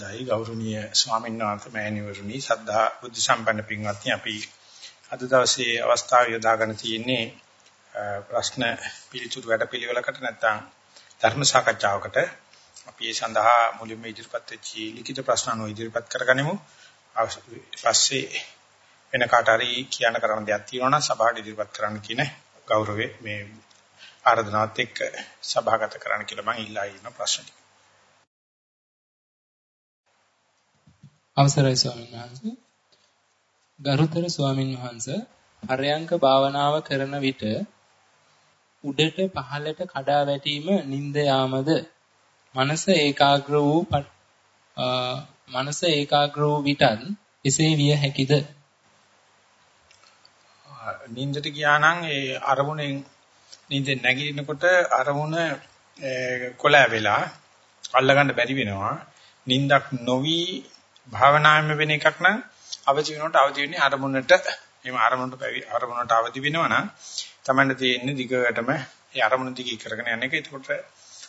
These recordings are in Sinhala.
දෛ ගෞරවනීය ස්වාමීන් වහන්සේ මෑණිවරුනි සද්ධා බුද්ධ සම්පන්න පින්වත්නි අපි අද දවසේ අවස්ථාව යොදාගෙන තියෙන්නේ ප්‍රශ්න පිළිතුරු වැඩපිළිවෙලකට නැත්නම් ධර්ම සාකච්ඡාවකට. අපි ඒ සඳහා මුලින්ම ඉදිරිපත් වෙච්ච ලිඛිත ප්‍රශ්න අනුව ඉදිරිපත් කරගනිමු. පස්සේ වෙන කාට හරි කියන්න කරන්න දෙයක් තියෙනවා නම් සභාවට ඉදිරිපත් කරන්න කියන ගෞරවයේ මේ ආරාධනාවත් එක්ක සභාගත කරන්න කියලා මම ඉල්ලා ඉන්න ප්‍රශ්න ටික. අවසරයි ස්වාමීන් වහන්සේ. ගරුතර ස්වාමීන් වහන්සේ හරයන්ක භාවනාව කරන විට උඩට පහළට කඩා වැටීම නිින්ද යාමද? මනස ඒකාග්‍ර වූ මනස ඒකාග්‍ර වූ විටත් එසේ විය හැකිද? නිින්දට ගියා නම් ඒ අරමුණෙන් නිින්දෙන් නැගිටිනකොට අරමුණ කොලෑ වෙලා අල්ලගන්න බැරි වෙනවා. නිින්දක් නොවි භාවනාවෙම වෙන එකක් නම් අවදි වෙනකොට අවදි වෙන්නේ අරමුණට එහෙම අරමුණට අරමුණට අවදි වෙනවා නම් තමන්න තියෙන්නේ දිගටම ඒ අරමුණ දිගේ කරගෙන යන එක. ඒකට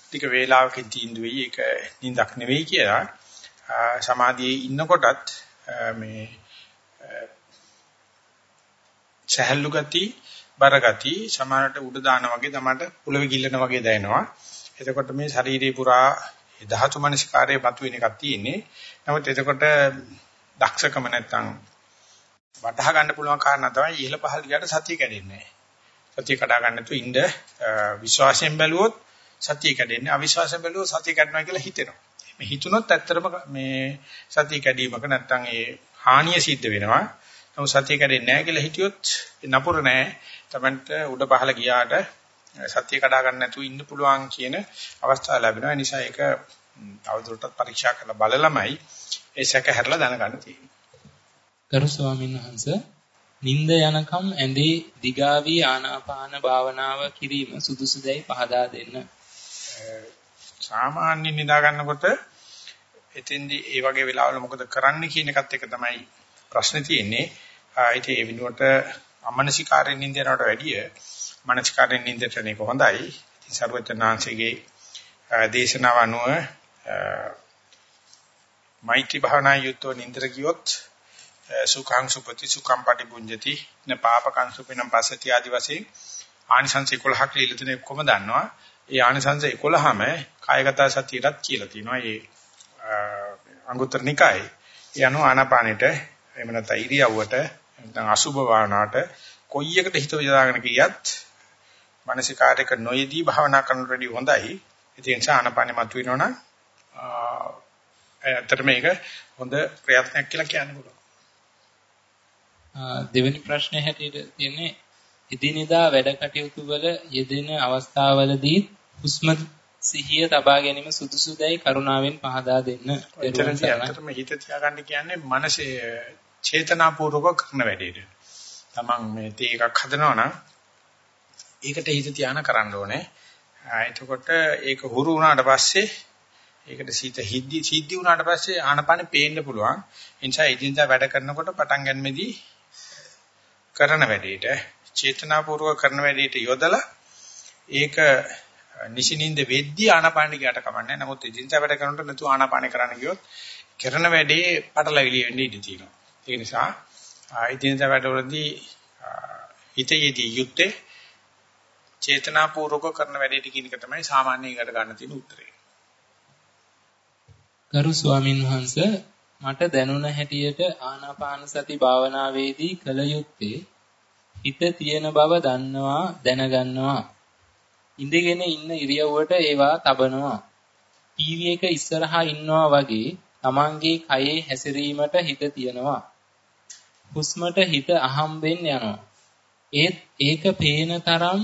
ටික වේලාවකින් තීන්දුව වෙයි ඒක නිින්දක් නෙවෙයි කියලා සමාධියේ ඉන්නකොටත් මේ සහැල්ලු ගති බර ගති සමානට උඩ දාන වගේ තමයි පුලව ගිල්ලන වගේ දැනෙනවා. එතකොට මේ ශරීරේ පුරා ධාතු මනස්කාරයේ මතුවෙන එකක් තියෙන්නේ. නමුත් එතකොට දක්ෂකම නැත්තම් වටහා ගන්න පුළුවන් කාරණා තමයි ඉහළ පහළ ගියට සතිය කැඩෙන්නේ නැහැ. සතිය කඩා ගන්න තු ඉඳ විශ්වාසයෙන් බැලුවොත් සතිය කැඩෙන්නේ අවිශ්වාසයෙන් බැලුවොත් සතිය කැඩනවා කියලා හිතෙනවා. මේ හිතුනොත් ඇත්තටම මේ සතිය කැඩීමක නැත්තම් ඒ හානිය සිද්ධ වෙනවා. නමුත් සතිය කැඩෙන්නේ නැහැ කියලා හිතියොත් නපුර නැහැ. Tamanට උඩ පහළ ගියාට සතිය කඩා ගන්න නැතුව ඉන්න පුළුවන් කියන අවස්ථාව ලැබෙනවා. ඒ නිසා ඒක තවදුරටත් පරීක්ෂා කරලා බලලමයි ඒ සැක හැරලා දැනගන්න තියෙන්නේ. ගරු ස්වාමීන් වහන්සේ නිନ୍ଦ යනකම් ඇඳේ දිගාවී ආනාපාන භාවනාව කිරීම සුදුසුදැයි පහදා දෙන්න. සාමාන්‍ය නිදා ගන්නකොට එතෙන්දී ඒ වගේ වෙලාවල මොකද කරන්න කියන එකත් එක තමයි ප්‍රශ්නේ තියෙන්නේ. ආයිත් ඒ විනුවට අමනසිකාරයෙන් නින්ද යනවට වැඩිය මනසිකාරයෙන් නින්දට යන එක හොඳයි. ඉතින් සර්වචනාංශයේ දේශනාව අනුව මෛත්‍රී භාවනා යුක්තව නින්දර ගියොත් සුඛං සුපති සුඛං පටිභුඤ්ජති න පාපකං සුපිනම් පසති ආදි වශයෙන් ආනිසංස 11ක් ලියලා තියෙන කොහොම දන්නවා. ඒ ආනිසංස 11ම කායගත සතියටත් කියලා තියෙනවා. ඒ අංගුත්තර නිකායේ. ඒ අනුව ආනාපානෙට එහෙම නැත්නම් ඉරියව්වට නැත්නම් අසුභ භාවනාවට කොයි එකට හිත යොදාගෙන ගියත් මානසිකාරයක නොයේදී භාවනා කරනට වඩා හොඳයි. ඒ නිසා ආනාපානෙ මතුවෙනවනම් ඇත්තට මේක හොඳ ප්‍රයත්නයක් කියලා කියන්න පුළුවන්. දෙවෙනි ප්‍රශ්නේ හැටියට තියෙන්නේ එදිනෙදා වැඩ කටයුතු වල යෙදෙන අවස්ථාවලදී හුස්ම සිහිය තබා ගැනීම සුදුසුදයි කරුණාවෙන් පහදා දෙන්න. ඇත්තටම හිත තියාගන්න කියන්නේ මනසේ චේතනාපූර්වක කරන වැඩේට. තමන් මේ තේ එකක් හදනවා නම් ඒකට හිත තියාන කරන්න ඕනේ. එතකොට ඒක හුරු වුණාට පස්සේ ඒකට සීත හිද්දි සිද්ධි වුණාට පස්සේ ආනපනෙ පේන්න පුළුවන්. ඒ නිසා එදිනදා වැඩ කරනකොට පටන් ගන්නෙදී කරන වැඩේට චේතනාපූර්වක කරන වැඩේට යොදලා ඒක නිසිනින්ද වෙද්දී ආනපාන ගියට කමන්නේ. නමුත් එදිනදා වැඩ කරනකොට නැතු ආනපාන කරන්න ගියොත් කරන වැඩේ පටලවිලි වෙන්න ඉඩ තියෙනවා. ඒ නිසා එදිනදා වැඩවලදී හිතේදී යුත්තේ චේතනාපූර්වක කරන වැඩේට කියන එක තමයි සාමාන්‍යයෙන් ගන්න තියෙන උත්තරේ. ගරු ස්වාමින් වහන්සේ මට දැනුණ හැටියට ආනාපාන සති භාවනාවේදී කල යුත්තේ හිත තියෙන බව දන්නවා දැනගන්නවා. ඉඳගෙන ඉන්න ඉරියව්වට ඒවා තබනවා. ටීවී එක ඉස්සරහා ඉන්නවා වගේ Tamange කයේ හැසිරීමට හිත තියනවා. හුස්මට හිත අහම්බෙන් යනවා. ඒත් ඒක පේන තරම්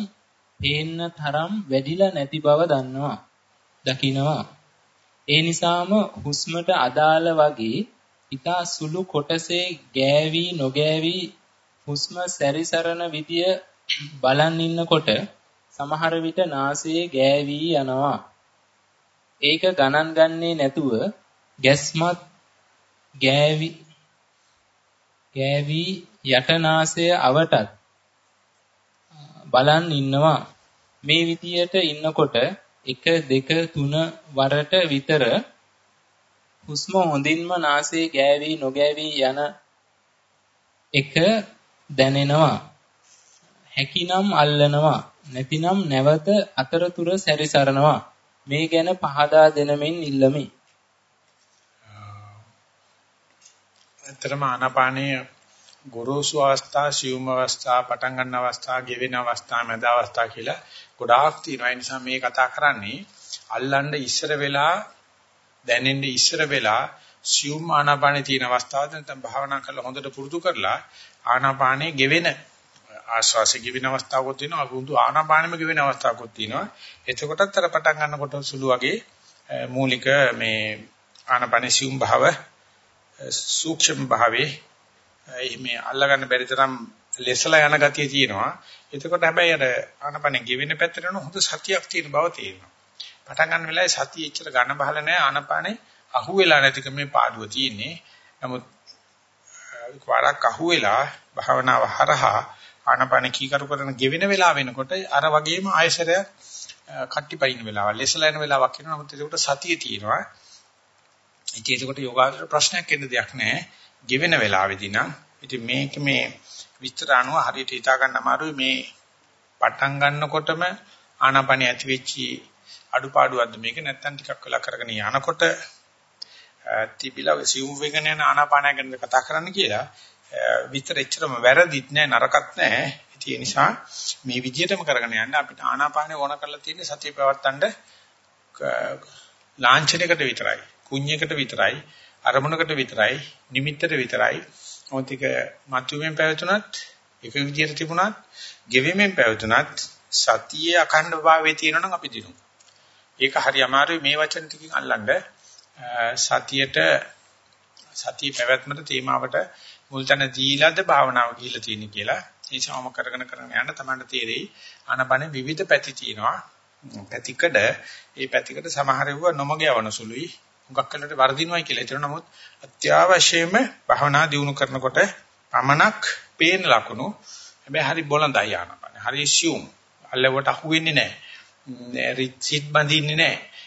පේන්න තරම් වැඩිලා නැති බව දන්නවා දකිනවා. ඒ නිසාම හුස්මට අදාළ වගේ ඊතා සුළු කොටසේ ගෑවි නොගෑවි හුස්ම සැරිසරන විදිය බලන් ඉන්නකොට සමහර විට නාසයේ ගෑවි යනවා. ඒක ගණන් ගන්නේ නැතුව ගැස්මත් ගෑවි ගෑවි යටනාසය අවටත් බලන් ඉන්නවා. මේ විදියට ඉන්නකොට 1 2 3 වරට විතර හුස්ම හොඳින්ම නාසයේ ගෑවි නොගෑවි යන එක දැනෙනවා. හැකිනම් අල්ලනවා. නැතිනම් නැවත අතරතුර සැරිසරනවා. මේ ගැන පහදා දෙනමින් ඉල්ලමි. ඇත්තටම ආනාපානීය ගොරෝසු අවස්ථා, සියුම් අවස්ථා, පටන් ගන්න අවස්ථා, ගෙවෙන අවස්ථා, මැද අවස්ථා කියලා ගොඩාක් තියෙනවා. ඒ නිසා මේ කතා කරන්නේ අල්ලන්න ඉස්සර වෙලා දැනෙන්න ඉස්සර වෙලා සියුම් ආනාපානේ තියෙන අවස්ථාවද නැත්නම් භාවනා කරලා හොඳට පුරුදු කරලා ආනාපානේ ගෙවෙන ආශ්වාසයේ ගෙවෙන අවස්ථාවකුත් තියෙනවා අගුඳු ආනාපානෙම ගෙවෙන අවස්ථාවකුත් තියෙනවා එතකොටත් අර පටන් ගන්නකොට සුළු වගේ මූලික මේ ආනාපානේ සියුම් භාව සූක්ෂම භාවේ මේ අල්ලගන්න බැරි තරම් ලෙසලා යන ගතිය තියෙනවා. එතකොට හැබැයි අර ආනාපානේ ගෙවෙන පැත්තට යන හොඳ සතියක් තියෙන බව තේරෙනවා. පටන් ගන්න වෙලාවේ සතිය එච්චර ගන්න බහල නැහැ. ආනාපානේ අහුවෙලා නැතික මේ පාඩුව තියෙන්නේ. නමුත් වරක් අහුවෙලා භාවනාව හරහා ආනපන කීකරු කරන ගෙවෙන වෙලාව වෙනකොට අර වගේම ආයශරය කට්ටිපයින් වෙලාව ලෙසලා යන වෙලාවක් වෙනවා නමුත් ඒකට සතිය තියෙනවා. ඉතින් ඒකට යෝගාචර ප්‍රශ්නයක් එන්න දෙයක් නැහැ. ගෙවෙන වෙලාවේදී නම් ඉතින් මේක මේ විස්තර අනුව හරියට හිතා ගන්න අමාරුයි. මේ පටන් ගන්නකොටම ආනපන ඇති වෙච්චි අඩුපාඩුවක්ද මේක නැත්තම් ටිකක් වෙලා කරගෙන යනකොට තිබිලා සියුම් වෙගෙන යන ආනාපානය ගැන කතා කරන්න කියලා විතර එච්චරම වැරදිත් නෑ නරකත් නෑ. ඒ නිසා මේ විදිහටම කරගෙන යන්න අපිට ආනාපානය ඕන කරලා තියෙන්නේ සතිය පවත්තන්න ලාංඡනයකට විතරයි කුඤ්ඤයකට විතරයි. අරමුණකට විතරයි නිමිත්තට විතරයි. මොකද ඒක මතුවෙන් පැවතුනත් එක විදිහට තිබුණත් ගෙවෙමින් පැවතුනත් සතියේ අඛණ්ඩ භාවයේ තියෙනවනම් අපි දිනු. ඒක හරි අමාරුයි. මේ වචන ටිකකින් අල්ලන්නේ සතියට සතිය පැවැත්මට තේමාවට මුල් තැන දීලාද භාවනාව ගිහිල්ලා තියෙන කියලා. ඒ සමම කරගෙන කරගෙන යන තමයි තේරෙයි. ආනපන විවිධ පැති තියෙනවා. පැතිකඩ ඒ පැතිකඩ සමහර ඒවා නොමග යවන සුළුයි. මුගක් කලට වර්ධිනවයි කියලා. හිතන නමුත් අත්‍යවශ්‍යම භාවනා දියුණු කරනකොට පමණක් පේන ලකුණු. හැබැයි හරි බොළඳයි ආනපන. හරි සියුම් අල්ලවට අහුවෙන්නේ නැහැ. රිචිත් බඳින්නේ නැහැ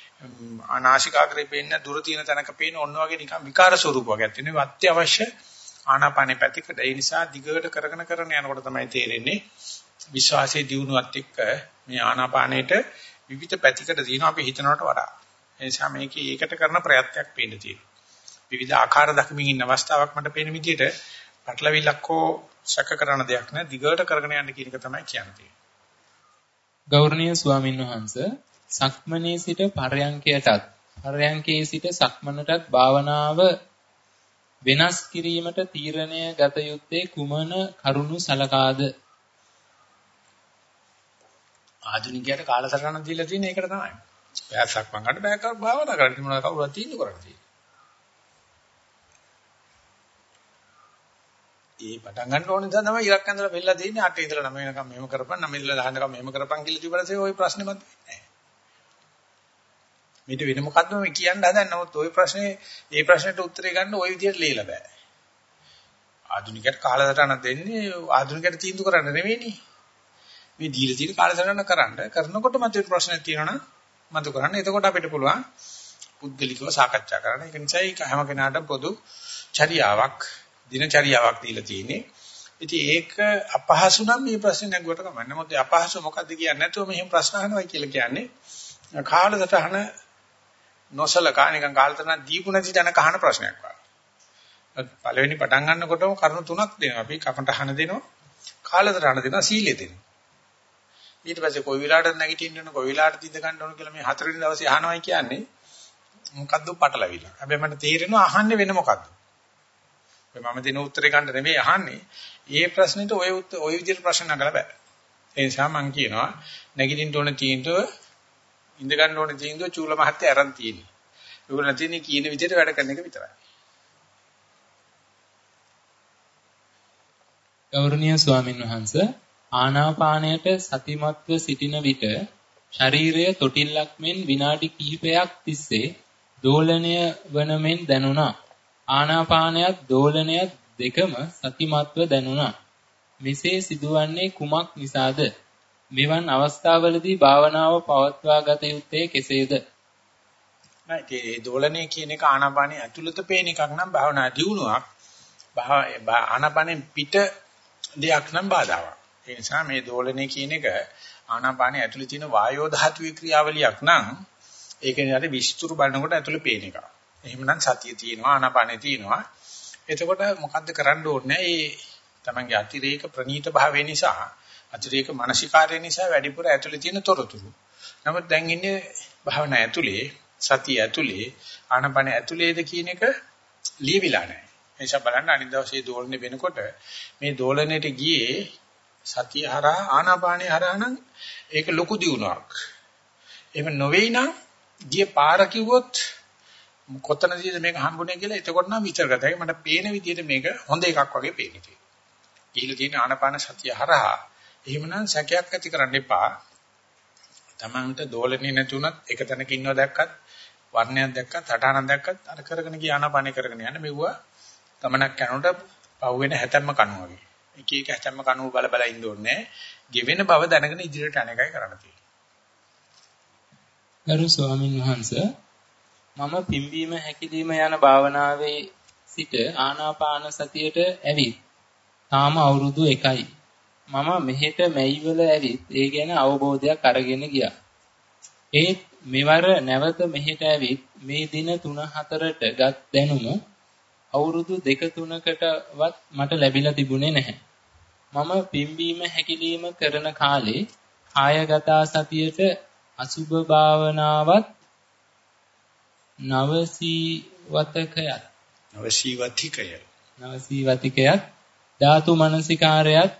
අනාශිකාග්‍රේ පේන්න දුර තියෙන තැනක පේන ඔන්න වගේ නිකන් විකාර ස්වරූපයක් ඇත්තනේ අත්‍යවශ්‍ය ආනාපානෙ පැතිකඩ. ඒ නිසා දිගට කරගෙන කරගෙන යනකොට තමයි තේරෙන්නේ විශ්වාසයේ දියුණුවත් එක්ක මේ ආනාපානෙට විවිධ පැතිකඩ තියෙනවා. අපි හිතනවට වඩා. ඒ නිසා මේකේ ඒකට කරන ප්‍රයත්නයක් පේන්න තියෙනවා. විවිධ ආකාර දක්මින් ඉන්න අවස්ථාවක් මට පේන විදිහට පටලවිලක් හෝ සැක කරන දෙයක් නෑ. දිගට කරගෙන යන්න කියන එක තමයි කියන්නේ. ගෞරවනීය ස්වාමින් වහන්සේ සක්මනේ සිට පරයන්කයටත් පරයන්කේ සිට සක්මනටත් භාවනාව වෙනස් කිරීමට තීරණය ගත යුත්තේ කුමන කරුණු සලකාද? ආධුනිකයට කාලසටහන දීලා තියෙන එකට තමයි. බෑසක් මං ගන්න බෑ කර භාවනා කරන්න මොනවද කවුරුත් තීන්දුව කරන්නේ. ඒ පටන් ගන්න ඕන නිසා තමයි ඉරක් ඇඳලා වෙල්ලා තියෙන්නේ අට ඉඳලා නම වෙනකම් මෙහෙම කරපන් නම ඉඳලා දහනකම් මෙහෙම කරපන් කියලා තිබුණාසේ ওই ප්‍රශ්නේ මත නැහැ. මේක වෙන මොකද්ද මේ කියන්න හදන්නේ. නමුත් ওই ප්‍රශ්නේ ඒ ප්‍රශ්නෙට උත්තරේ ගන්න ওই විදිහට ලියලා බෑ. ආධුනිකයට කාලසටහන දෙන්නේ ආධුනිකයට තීන්දුව කරන්න නෙවෙයිනේ. මේ දීලා තියෙන කාලසටහන කරන්න කරනකොට මත ප්‍රශ්නයක් තියෙනවනම් මතු කරන්න. එතකොට අපිට පුළුවන් පුද්ගලිකව සාකච්ඡා කරන්න. ඒක නිසා ඒක හැම කෙනාටම පොදු චර්යාවක්, දිනචර්යාවක් දීලා තියෙන්නේ. ඉතින් ඒක අපහසු නම් මේ ප්‍රශ්නේ නැගුවට කමන්නේ. මොකද අපහසු මොකද්ද කියන්නේ නැතුව මෙහෙම ප්‍රශ්න අහනවා කියලා කියන්නේ කාලසටහන නොසලකා නිකන් කාලතරණ දීපු නැති දැන කහන ප්‍රශ්නයක් වගේ. පළවෙනි පටන් ගන්නකොටම කරුණු තුනක් දෙනවා. අපි කපටහන දෙනවා, කාලතරණ දෙනවා, සීලෙ දෙනවා. ඊට පස්සේ කොයි වෙලාවටද නැගිටින්න ඕන, කොයි වෙලාවටද ඉඳ ගන්න ඕන කියලා මේ හතරවෙනි දවසේ අහනවයි කියන්නේ මොකද්ද පටලවිලා. හැබැයි මට තේරෙනවා අහන්නේ වෙන මොකද්ද. මම දෙන උත්තරේ ගන්න නෙමෙයි අහන්නේ. ඒ ප්‍රශ්නෙට ඔය ඔය විදිහට ප්‍රශ්න නගලා බෑ. ඒ නිසා මම කියනවා නැගිටින්න ඕන තීන්දුව ඉඳ ගන්න ඕනේ තීන්දුව චූල මහත්තයා අරන් තියෙන්නේ. ඒගොල්ලෝ තියෙන්නේ කියන විදිහට වැඩ කරන එක විතරයි. ගෞරවනීය ස්වාමින් වහන්සේ ආනාපානයට සතිමත්ව සිටින විට ශරීරය තොටිල්ලක් මෙන් විනාඩි කිහිපයක් තිස්සේ දෝලණය වන මෙන් දැනුණා. ආනාපානයත් දෝලණයත් දෙකම සතිමත්ව දැනුණා. මෙසේ සිදුවන්නේ කුමක් නිසාද? මෙවන් අවස්ථාවලදී භාවනාව පවත්වා ගත යුත්තේ කෙසේද? නෑ ඒ දෝලනය කියන එක ආනාපානිය ඇතුළත පේන එකක් නම් භාවනා දියුණුවක්. ආනාපානෙන් පිට දෙයක් නම් බාධාවක්. ඒ නිසා මේ දෝලනය කියන එක ආනාපානිය ඇතුළේ තියෙන වායෝ ධාතුවේ ක්‍රියාවලියක් නම් ඒක නිකන් විස්තර බලනකොට ඇතුළේ පේන එකක්. එහෙමනම් සතිය තියෙනවා ආනාපානෙ තියෙනවා. එතකොට මොකද්ද කරන්න ඕනේ? ඒ තමන්ගේ අතිරේක ප්‍රනීත භාවය නිසා අතිරේක මානසිකාර්ය නිසා වැඩිපුර ඇතුළේ තියෙන තොරතුරු. නමුත් දැන් ඉන්නේ භාවනා ඇතුළේ සතිය ඇතුළේ ආනපන ඇතුළේද කියන එක ලියවිලා නැහැ. ඒ නිසා බලන්න අනිත් දවසේ දෝලණය වෙනකොට මේ දෝලණයට ගියේ සතිය හරහා ආනාපානිය හරහා නම් ඒක ලොකු දියුණුවක්. එහෙම නොවේයි නම් ගිය පාර කිව්වොත් කොතනදීද මේක හම්බුනේ කියලා එතකොට නම් විචාරගතයි මට පේන විදිහට මේක හොඳ එකක් වගේ පේන්නේ තියෙනවා. ගිහිලා තියෙන ආනාපාන සතිය හරහා එහෙමනම් සැකයක් ඇති කරන්න එපා. Tamanට දෝලණේ නැතුණත් එක තැනක ඉන්නව දැක්කත් වර්ණයක් දැක්කත් හටානක් දැක්කත් අර කරගෙන ගිය ආනාපානේ කරගෙන යන්න මෙවුවා ගමනක් යනකොට පව් වෙන හැතැම්ම කණු වගේ. එක එක හැතැම්ම කණු බල බල ඉන්න ඕනේ. ගෙවෙන බව දැනගෙන ඉදිරියට යන එකයි කරන්න තියෙන්නේ. ගරු ස්වාමින් වහන්සේ මම පිම්බීම හැකිලිම යන භාවනාවේ සිට ආනාපාන සතියට ඇවිත් තාම අවුරුදු 1යි. මම මෙහෙට මැයිවල ඇවිත් ඒ ගැන අවබෝධයක් අරගෙන ගියා. ඒත් මෙවර නැවත මෙහෙට ඇවිත් මේ දින 3-4ට ගත් දැනුම අවුරුදු 2-3කටවත් මට ලැබිලා තිබුණේ නැහැ. මම පිම්බීම හැකිලිම කරන කාලේ කායගත සතියට අසුභ භාවනාවත් නවසීවතකයත් නවසීවතිකය නවසීවතිකයත් ධාතු මනසිකාරයත්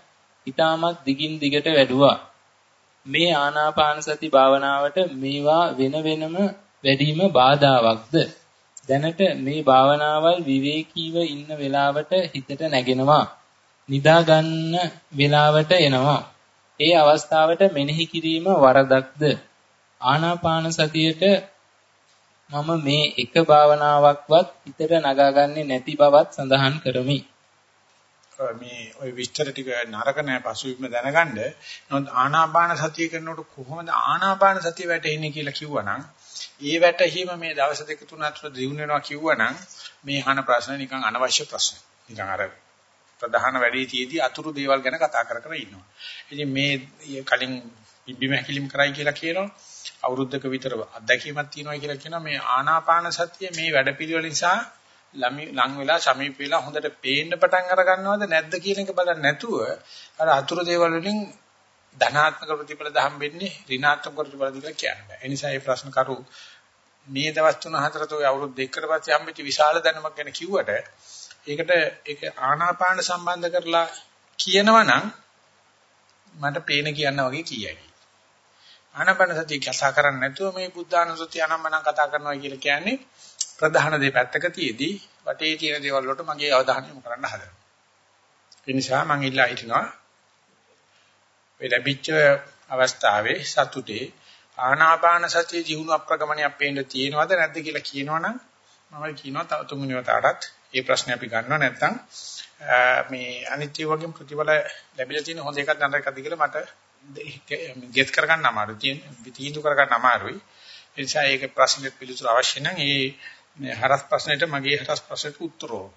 ඊටමත් දිගින් දිගට වැඩුවා. මේ ආනාපාන සති භාවනාවට මේවා වෙන වෙනම වැඩිම බාධාවක්ද? දැනට මේ භාවනාවල් විවේකීව ඉන්න වෙලාවට හිතට නැගෙනවා. නිදා ගන්න වෙලාවට එනවා. ඒ අවස්ථාවට මෙනෙහි කිරීම වරදක්ද? ආනාපාන සතියට මම මේ එක භාවනාවක්වත් හිතට නගාගන්නේ නැති බවත් සඳහන් කරමි. මේ ওই විස්තර ටික නරක නැහැ පසුබිම දැනගන්න. නමුත් ආනාපාන සතිය කරනකොට කොහොමද ආනාපාන සතිය වැටෙන්නේ කියලා කිව්වනම් ඒ වැටහීම මේ දවස් දෙක තුන අතර දිනු වෙනවා කිව්වනම් මේ අහන ප්‍රශ්න නිකන් අනවශ්‍ය ප්‍රශ්න. නිකන් අර ප්‍රධාන වැඩේ තියේදී අතුරු දේවල් ගැන කතා කර කර ඉන්නවා. ඉතින් මේ කලින් ඉබ්බිම හැකිලිම් කරයි කියලා කියනවා. අවුරුද්දක විතර අත්දැකීමක් තියෙනවා කියලා කියනවා. මේ ආනාපාන සතිය මේ වැඩපිළිවෙල නිසා ලං වෙලා සමීප වෙලා හොඳට පේන්න පටන් අර ගන්නවද නැද්ද කියන එක බලන්නේ නැතුව අර අතුරු දේවල් වලින් ධනාත්මක ප්‍රතිඵල දහම්බෙන්නේ ඍණාත්මක ප්‍රතිඵල දිලා කියන්න බෑ. ඒ නිසා මේ ප්‍රශ්න කරු මේ දවස් තුන හතරට ඔය අවුරුදු දෙකකට පස්සේ හම්බෙච්ච විශාල දැනුමක් ගැන කිව්වට ඒකට ඒක ආනාපාන සම්බන්ධ කරලා කියනවනම් මට පේන කියන්න වගේ කියයි. ආනාපාන සතිය කතා කරන්නේ නැතුව මේ බුද්ධානුසතිය අනම්මනම් කතා කරනවා කියලා කියන්නේ ප්‍රධාන දේ පැත්තක තියේදී වටේ තියෙන දේවල් වලට මගේ අවධානය යොමු කරන්න හදනවා. ඒ නිසා මම ඉල්ලා හිටිනවා මේ ලැබිච්ච අවස්ථාවේ සතුටේ ආනාපාන සතිය ජීවුන අප්‍රගමණයක් පේන්න තියෙනවද නැද්ද කියලා කියනවනම් මම කියනවා තව තුන්වෙනි වතාවටත් මේ ප්‍රශ්නේ අපි ගන්නවා නැත්නම් මේ අනිත්‍ය වගේ ප්‍රතිඵල ලැබිලා තියෙන හොඳ එකක් නරක එකක්ද කියලා මට ගෙත් කරගන්න අමාරුයි තීන්දුව කරගන්න අමාරුයි ඒ නිසා ඒක ප්‍රශ්නෙට පිළිතුරු අවශ්‍ය නම් ඒ මේ හරස් ප්‍රශ්නෙට මගේ හරස් ප්‍රශ්නෙට උත්තර ඕන.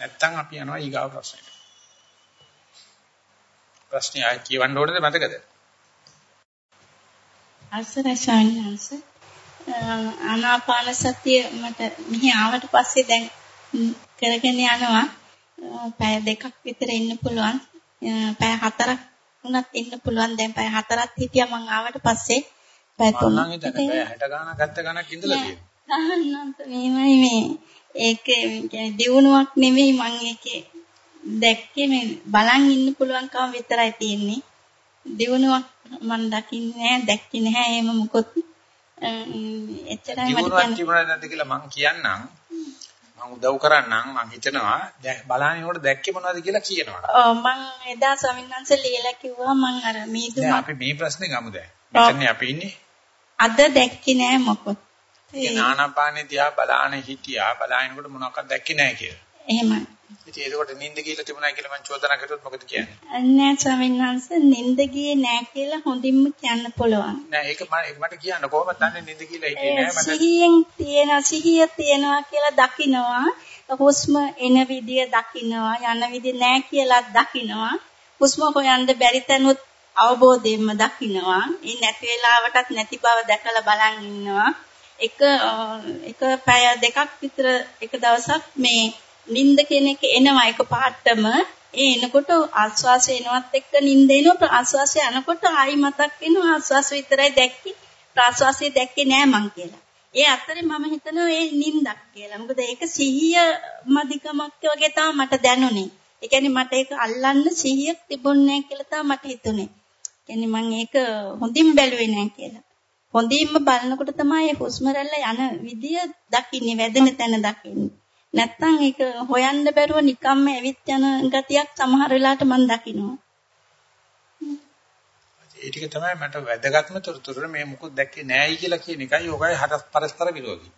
නැත්තම් අපි යනවා ඊගාව ප්‍රශ්නෙට. ප්‍රශ්නේ ආයි කියවන්න ඕනද මතකද? අසරයි ශාන්‍යංශ ආනාපාන සතිය මට මෙහි ආවට පස්සේ දැන් කරගෙන යනවා. පැය දෙකක් විතර ඉන්න පුළුවන්. පැය හතරක් වුණත් ඉන්න පුළුවන්. දැන් පැය හතරක් හිටියා මං ආවට පස්සේ. පැය තුනක් මම හිතන්නේ පැය 60 ගානක් ගත්ත ගානක් ඉඳලා තියෙනවා මේ. ඒක කියන්නේ දියුණුවක් නෙමෙයි මම ඒකේ දැක්කේ. මේ බලන් ඉන්න පුළුවන්කම විතරයි තියෙන්නේ. දියුණුවක් මම දකින්නේ නැහැ දැක්කේ නැහැ. එහෙම මොකොත් එච්චරයි මට කියන්න තිබුණා නැද්ද කියලා මම කියන්නම් මම උදව් කරන්නම් මම හිතනවා බලන්නකොට දැක්කේ මොනවද කියලා කියනවා. ඔව් මම එදා ස්වාමීන් වහන්සේ ලියලා කිව්වා මම අර මීදුම දැන් අපි මේ ප්‍රශ්නේ ගමු දැන්. මෙතන අපි ඉන්නේ? අද දැක්කේ නෑ මොකොත් ඒ නානපානේ දිහා බලාන හිටියා. බලානකොට මොනවක්වත් දැක්කේ නැහැ කියලා. එහෙමයි. ඉතින් ඒකට නිින්ද කියලා තිබුණා කියලා මම චෝදනා කරුවොත් මොකද කියන්නේ? නෑ ස්වාමීන් වහන්සේ නිින්ද ගියේ නෑ කියලා හොඳින්ම කියන්න පුළුවන්. නෑ ඒක මට කියන්න කොහොමද දන්නේ නිින්ද කියලා හිතේ නෑ මට. සිහියෙන් තියෙන සිහිය තියෙනවා කියලා දකිනවා. හුස්ම එන විදිය දකිනවා යන විදිය නෑ කියලා දකිනවා. හුස්ම හොයන්න බැරි තැනුත් අවබෝධයෙන්ම දකිනවා. ඒ නැති වෙලාවටත් නැති බව දැකලා බලන් ඉන්නවා. එක එක පැය දෙකක් විතර එක දවසක් මේ නිින්ද කෙනෙක් එනවා එක පාටම ඒ එනකොට ආස්වාසය එනවත් එක්ක නිින්ද එනවා ආස්වාසය යනකොට ආයි මතක් වෙනවා ආස්වාස විතරයි දැක්කේ ප්‍රාස්වාසය දැක්කේ නෑ මං කියලා. ඒ අතරේ මම හිතනවා ඒ නිින්දක් කියලා. මොකද ඒක සිහිය මදිකමක් වගේ තමයි මට දැනුනේ. ඒ කියන්නේ මට ඒක අල්ලන්න සිහියක් තිබුණේ නැහැ කියලා තමයි මට හිතුනේ. කියන්නේ මම ඒක හොඳින් බැලුවේ නැහැ කියලා. හොඳින්ම බලනකොට තමයි හුස්ම රැල්ල යන විදිය දකින්නේ, වැදෙන තැන දකින්නේ. නැත්තම් ඒක හොයන්න බැරුව නිකම්ම ඇවිත් යන ගතියක් සමහර වෙලාවට මම දකිනවා. ඒ ටික තමයි මට වැදගත්ම තොරතුරු මේ මුකුත් දැක්කේ නෑයි කියලා කියන එකයි ඔකයි හට පරස්පර විරෝධී.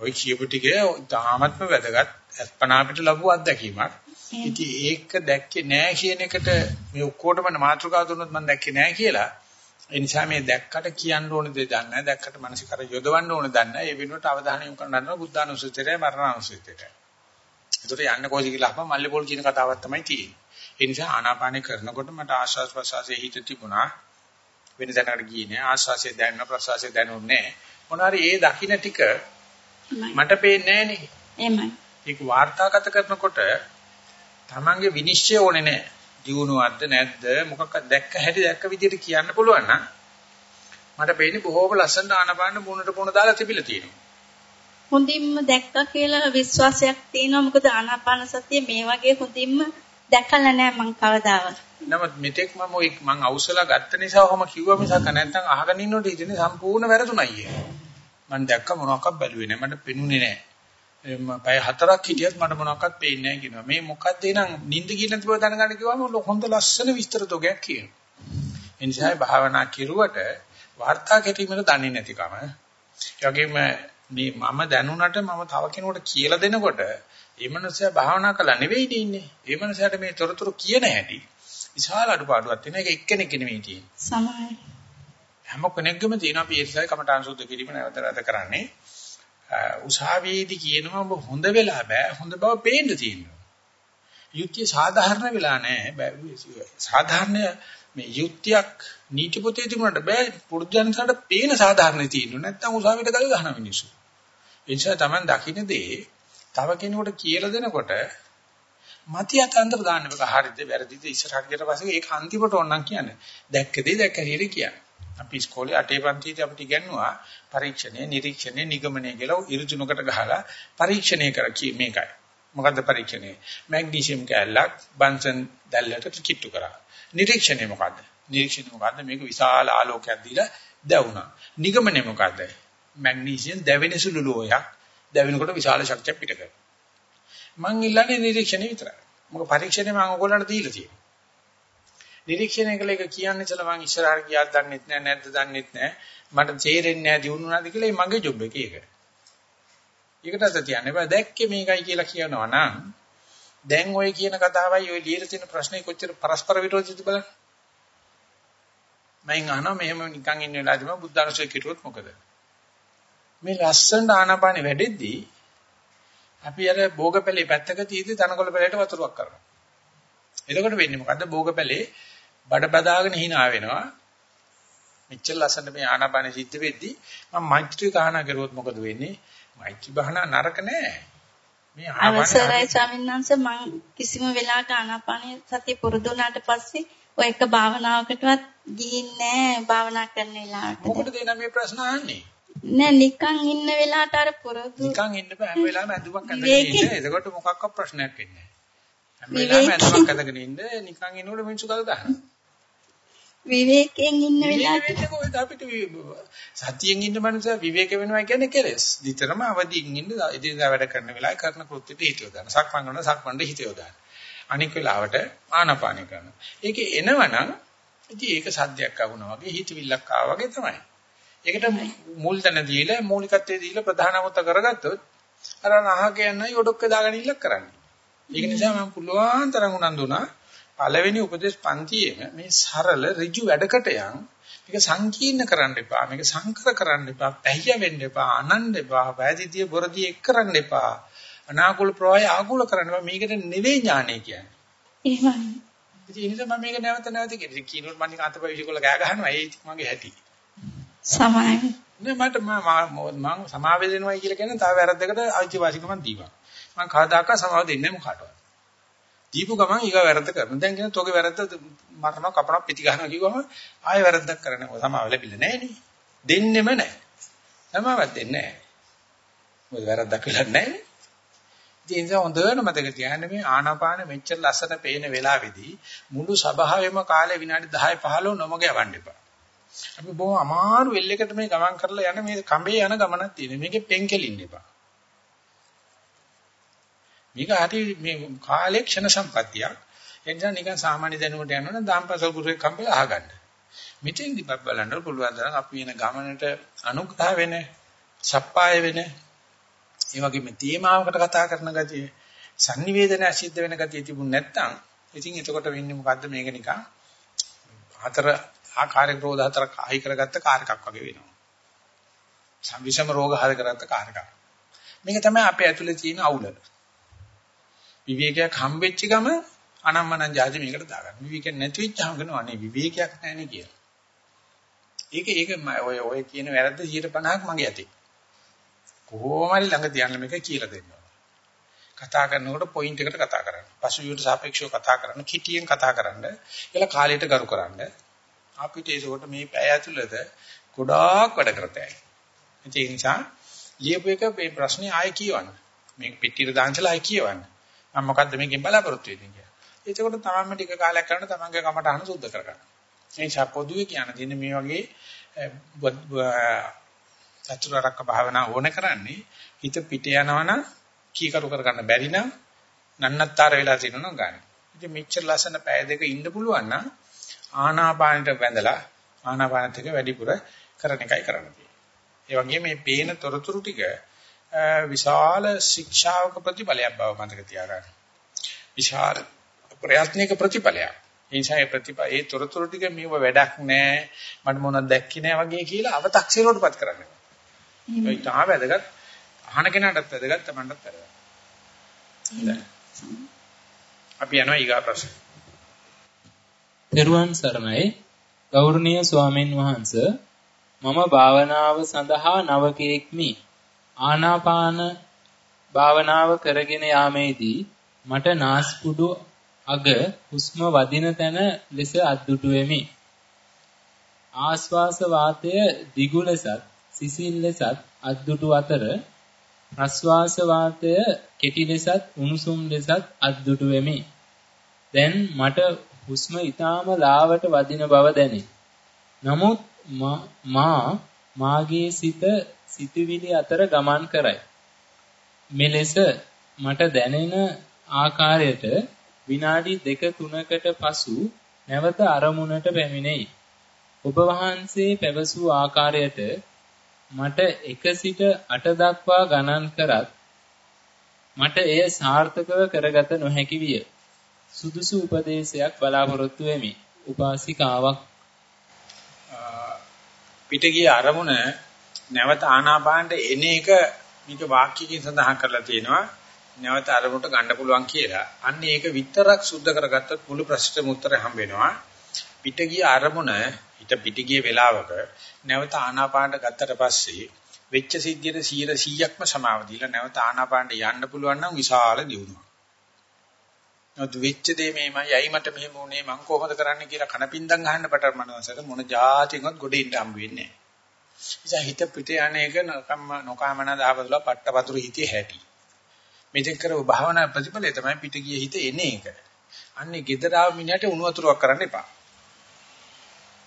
ওই කියපු ටික තාමත්ම වැදගත් අස්පනා අපිට ලැබුව අත්දැකීමක්. ඉතින් ඒක දැක්කේ නෑ කියන එකට මේ ඔක්කොටම මාතෘකාව දුන්නොත් මම දැක්කේ නෑ කියලා. ඒ නිසා මේ දැක්කට කියන්න ඕන දේ දන්නේ නැහැ. දැක්කට මානසික කර යොදවන්න ඕන දන්නේ නැහැ. ඒ වෙනුවට අවධානය යොමු කරන්න හදනවා බුද්ධානුස්සතියටයි මරණානුස්සතියටයි. ඒකට යන්න කොහොමද කියලා අපම මල්ලේපොල් කියන කතාවක් තමයි තියෙන්නේ. ඒ නිසා ආනාපානය කරනකොට මට ආශ්වාස ප්‍රශ්වාසයේ හිත තිබුණා. වෙන දැනකට ගියේ නෑ. ආශ්වාසයේ දැනෙන ප්‍රශ්වාසයේ දැනුන්නේ නෑ. මොනාරි ඒ දකින්න ටික මට පේන්නේ නෑනේ. එහෙමයි. ඒක වාර්තාගත කරනකොට තමන්ගේ විනිශ්චය ඕනේ නෑ. දියුණුවක්ද නැද්ද මොකක්ද දැක්ක හැටි දැක්ක විදිහට කියන්න පුළුවන් නම් මට පේන්නේ බොහෝම ලස්සන ආනපාන මුණට මුණ දාලා තිබිලා තියෙනවා. හොඳින්ම දැක්කා කියලා විශ්වාසයක් තියෙනවා මොකද ආනාපාන සතිය මේ වගේ හොඳින්ම දැකලා නැහැ මං කවදාවත්. නමුත් මෙතෙක් මම මං අවසලා ගත්ත නිසා ඔහම කිව්වා මිසක් නැත්තම් අහගෙන ඉන්නකොට ඉතින් සම්පූර්ණ වැරදුණා අයියේ. මං දැක්ක මොනවාක්වත් බැලුවේ නැහැ මට පෙනුනේ නැහැ. පැය හතරක් හිටියත් මට මොනවක්වත් පේන්නේ නැහැ කියනවා. මේ මොකද්ද එනං නිින්ද කියලා තිබව දැනගන්න කිව්වම හොඳ ලස්සන විස්තර තෝගයක් කියනවා. ඒ නිසා භාවනා කිරුවට වාර්තා කිරීමට දන්නේ නැතිකම. ඒ වගේම මේ මම දැනුණට මම තව කෙනෙකුට කියලා දෙනකොට ඒ මනුස්සයා භාවනා කළා නෙවෙයි ඉන්නේ. ඒ මනුස්සයාට මේ තොරතුරු කියන හැටි විශාල අඩුපාඩුවක් තියෙන එක එක්කෙනෙක් නෙවෙයි තියෙන්නේ. සමහරයි. හැම කෙනෙක්ගම තියෙන අපි ඒ නිසා කමඨාන් සුද්ධ කිරීම නැවත නැවත කරන්නේ. උසාවියේදී කියනවා ඔබ හොඳ වෙලා බෑ හොඳ බව පේන්න තියෙනවා. යුක්තිය සාධාරණ වෙලා නැහැ. සාධාරණ මේ යුක්තියක් නීති පොතේ තිබුණාට බෑ පුරුද්දන්සට පේන සාධාරණ තියෙනවා. නැත්තම් උසාවියට ගල් ගහන මිනිස්සු. ඒ නිසා Taman දකින්න දේ තව කෙනෙකුට කියලා දෙනකොට මතියට අන්තර දාන්න බෑ. හරිද වැරදිද ඉස්සරහට ගියට පස්සේ ඒක අන්තිමට ඕනනම් කියන්නේ. දැක්ක දේ දැක්ක හැටියට කියන්නේ. අපි ඉස්කෝලේ අටේ පන්තියේදී අපිට ඉගෙනුවා පරීක්ෂණය, නිරීක්ෂණය, නිගමනය කියලා ඉරුතුනකට ගහලා පරීක්ෂණය කර කී මේකයි. මොකද්ද පරීක්ෂණය? මැග්නීසියම් කැලලක් බන්සන් දැල්ලට කිට්ටු කරා. නිරීක්ෂණය මොකද්ද? නිරීක්ෂණය මොකද්ද? මේක විශාල ආලෝකයක් දීලා දැවුණා. නිගමනය මොකද්ද? මැග්නීසියම් දැවෙන සුළු ලෝයක් දැවෙනකොට විශාල ශක්තියක් පිට කරනවා. මං ඉල්ලන්නේ නිරීක්ෂණය විතරයි. මොකද පරීක්ෂණය මම ඔයගොල්ලන්ට දීලා තියෙනවා. නිරීක්ෂණය කළ එක කියන්නේ චල මං ඉස්සරහට ගියාද දන්නෙත් නෑ නැද්ද දන්නෙත් නෑ මට තේරෙන්නේ නෑ දිනුනාද කියලා ඒ මගේ ජොබ් එක ඒක. ඒකට අත තියන්න බෑ දැක්කේ මේකයි කියලා කියනවා නම් දැන් ඔය කියන කතාවයි ඔය ලියලා තියෙන ප්‍රශ්නේ කොච්චර පරස්පර විරෝධීද බලන්න. මම අහනවා මෙහෙම නිකන් ඉන්න වෙලාවදී මම බුද්ධ අනුසය කිරුවොත් මොකද? මේ ලස්සන ආනාපානෙ වැඩෙද්දී අපි අර භෝගපැලේ පැත්තක තියදී තනකොළ පැලේට වතුරක් කරනවා. එතකොට වෙන්නේ මොකද්ද? භෝගපැලේ බඩ බදාගෙන hina වෙනවා. මෙච්චර ලස්සන මේ ආනාපාන සිද්ධ වෙද්දී මම මෛත්‍රී ගාහනා කරුවොත් මොකද වෙන්නේ? මෛත්‍රී භාවනා නරක නෑ. මේ අවසරයි ස්වාමීන් වහන්සේ මම කිසිම වෙලාවක ආනාපාන සතිය පුරුදු වුණාට පස්සේ ඔය එක භාවනාවකටවත් ගිහින් නෑ භාවනා කරන වෙලාවට. මොකටද එන මේ ප්‍රශ්න අහන්නේ? නෑ නිකන් ඉන්න වෙලාවට අර පුරුදු නිකන් ඉන්න බෑ හැම වෙලාවෙම ඇඳුමක් ඇඳගෙන ඉන්න. එතකොට මොකක්වත් ප්‍රශ්නයක් වෙන්නේ නෑ. හැම වෙලාවෙම ඇඳුමක් ඇඳගෙන ඉන්න නිකන් ඉන්නකොට මිනිස්සු කල් ගන්නවා. විවේකයෙන් ඉන්න වෙලාවට අපිට සතියෙන් ඉන්න මනුස්සයා විවේක වෙනවා කියන්නේ කෙලස්. විතරම අවදිින් ඉන්න ඉදිරියට වැඩ කරන වෙලාවේ කරන කෘත්‍යෙට හිතියෝ දාන. සක්මන් කරන සක්මන්ට හිතියෝ දාන. අනික් වෙලාවට ආනාපාන කරනවා. ඒකේ එනවනම් ඉතින් ඒක සද්දයක් ආවුනා වගේ හිතවිල්ලක් ආවා වගේ තමයි. ඒකට මුල් තැන දීලා මූලිකත්වයේ දීලා ප්‍රධානමත කරගත්තොත් අර නහක යන යොඩොක්ක දාගෙන ඉල්ලක් කරන්නේ. ඒක නිසා මම පුළුවන් තරම් උනන්දු වුණා පළවෙනි උපදේශ පන්තියේම මේ සරල ඍජු වැඩකට යන් මේක සංකීර්ණ කරන්න එපා මේක සංකර කරන්න එපා පැහැය වෙන්න එපා අනන්න එපා වැදිතිය බොරදී එක් කරන්න එපා අනාකූල ප්‍රවාහය ආකූල කරන්න එපා මේකට නෙවෙයි ඥානය කියන්නේ. එහෙමයි. ඉතින් ඒ නිසා මම මේක නැවත නැවත කියනවා කියනොත් මම නිකන් අතපය විසිකොල කෑ ගහනවා ඒ මගේ හැටි. සමායි නේ මට මම මම සමාව දෙනවයි කියලා කියන්නේ තව වැරද්දකට අයිතිවාසිකමක් දීපන්. මම කවදාකවත් සමාව දෙන්නේ නැහැ මොකටවත් දීපු ගමන් ඊගා වැරද්ද කරනවා. දැන් කියන තෝගේ වැරද්ද මරනවා කපනවා පිටි ගන්නවා කිව්වම ආයෙ වැරද්දක් කරන්නේ මොකද සමාව ලැබිලා නැහැ නේ. දෙන්නෙම නැහැ. සමාවක් දෙන්නේ නැහැ. මොකද වැරද්දක් වෙලා නැහැ. ඉතින් ඒ නිසා හොඳට මතක තියාගන්න මේ ආනාපාන මෙච්චර ලස්සන පේන වෙලාවේදී මුළු සභාවෙම කාලේ විනාඩි 10 15 නොමග යවන්න එපා. අපි බොහොම අමාරු වෙල්ලකට මේ ගමන් කරලා යන මේ කඹේ යන ගමනක් තියෙනවා. මේකේ පෙන්කෙලින්න එපා. මේක හරි මේ කාලේ ක්ෂණ සම්පත්තියක්. ඒ නිසා නිකන් සාමාන්‍ය දැනුමට යනවනම් දාම්පසල් ගුරුෙක් කම්පලා අහගන්න. මෙතෙන් දිපත් බලන්න පුළුවන් තරම් අපි වෙන ගමනට අනුග්‍රහ වෙන, සප්පාය වෙන, ඒ වගේම තේමාවකට කතා කරන ගතිය, sannivedana සිද්ධ වෙන ගතිය තිබුණ නැත්නම් ඉතින් එතකොට වෙන්නේ මොකද්ද මේක නිකන් හතර ආකාරයක රෝධ හතරක් ආහි කරගත්ත කාර්යයක් වගේ වෙනවා. සම්විෂම රෝග හද කරගත්ත කාර්යයක්. මේක තමයි අපේ ඇතුලේ තියෙන අවුල. විවේකයක් හම්බෙච්ච ගම අනම්මනම් જાති මේකට දාගන්න. විවේකයක් නැති වෙච්චාම කියනවා අනේ විවේකයක් නැහැනේ කියලා. ඒක ඒක ඔය ඔය කියන වැරද්ද 150ක් මගේ ඇති. කොහොම හරි ළඟ තියන්න මේක කියලා දෙන්න කතා කරනකොට පොයින්ට් එකට කතා කරන්න. පසුවියට සාපේක්ෂව කතා කරන්න, කිටියෙන් කතා කරන්න, ඒලා කාලයට ගරු කරන්න. අපිට ඒකකොට මේ පැය ඇතුළත ගොඩාක් වැඩ කරතයි. ඒ නිසා ලියපු එක මේ ප්‍රශ්නේ ආයෙ කියවන්න. මේ පිටියට දාන්සලා ආයෙ කියවන්න. මම මොකද්ද මේකෙන් බලාපොරොත්තු වෙන්නේ කියලා. එතකොට තමන්ම ටික කාලයක් කරන තමන්ගේ කමටහන සුද්ධ කරගන්න. ඒ නිසා පොදුවේ කියන දින මේ වගේ චතුරාර්යක භාවනා ඕන කරන්නේ හිත පිට යනවනම් කීකරු කරගන්න බැරි නම් නන්නත්තර වෙලා තියෙනවා ගන්න. ඉතින් මෙච්චර ලස්සන පැය දෙක ඉන්න පුළුවන් නම් ආනාපානට වැඳලා ආනාපානත් එක්ක වැඩිපුර කරන එකයි කරන්න තියෙන්නේ. ඒ වගේම මේ පේන තොරතුරු ටික විශාල ශික්ෂාවක ප්‍රතිඵලයක් බව මතක තියාගන්න. විශාල ප්‍රයත්නික ප්‍රතිඵලයක්. ඒ නිසා ඒ ඒ තොරතුරු ටික මේව වැඩක් නෑ මට මොනවද දැක්කේ නෑ වගේ කියලා අව탁සිරුවටපත් කරන්න. ඒක තා වැදගත් අහන කෙනාටත් වැදගත් තමන්ටත් වැදගත්. අපි යනවා ඊගා ප්‍රශ්න. පෙරුවන් සරණයි ගෞරවනීය ස්වාමින් වහන්සේ මම භාවනාව සඳහා නවකෙක්මි. ආනාපාන භාවනාව කරගෙන යාමේදී මට නාස්පුඩු අග හුස්ම වදින තැන ලෙස අද්දුටු වෙමි. ආශ්වාස වාතය දිගු ලෙසත් සිසිල් ලෙසත් අද්දුටු අතර ප්‍රශ්වාස වාතය කෙටි ලෙසත් උණුසුම් ලෙසත් අද්දුටු වෙමි. දැන් මට හුස්ම ඊටාම ලාවට වදින බව දැනේ. නමුත් මා මාගේ සිත සිතුවිලි අතර ගමන් කරයි. මෙලෙස මට දැනෙන ආකාරයට විනාඩි දෙක තුනකට පසු නැවත අරමුණට පැමිණෙයි. ඔබ වහන්සේ පැවසූ ආකාරයට මට එක සිට අට දක්වා ගණන් කරත් මට එය සාර්ථකව කරගත නොහැකි විය. සුදුසු උපදේශයක් බලාපොරොත්තු වෙමි. උපාසිකාවක් පිට ගිය අරමුණ නැවත ආනාපානට එන එක මේක වාක්‍යකින් සඳහන් කරලා තියෙනවා. නැවත අරමුණට ගන්න පුළුවන් කියලා. අන්න ඒක විතරක් සුද්ධ කරගත්තොත් මුළු ප්‍රශ්නෙම උත්තරය හම්බ වෙනවා. පිට ගිය අරමුණ හිත පිට ගිය වෙලාවක නැවත ආනාපානට ගත්තට පස්සේ වෙච්ච සිද්ධියට 100%ක්ම සමාව දීලා නැවත ආනාපානට යන්න පුළුවන් නම් විශාල දියුණුවක්. නමුත් වෙච්ච දේ මේමයි යයි මට මෙහෙම වුණේ මං කොහොමද කරන්න කියලා කනපින්දම් අහන්න පටන් මනසට මොන જાතියක්වත් ගොඩින් හම්බ වෙන්නේ නැහැ. නිසා හිත පිට යන එක නොකම්ම නොකාමන දහවතුලා පට්ටපතුරු හිතේ හැටි. මෙතෙක් කරව භාවනා ප්‍රතිඵලය තමයි පිට ගිය හිත එන එක. අන්නේ gedara ආව මිනිහට උණු වතුරක් කරන්න එපා.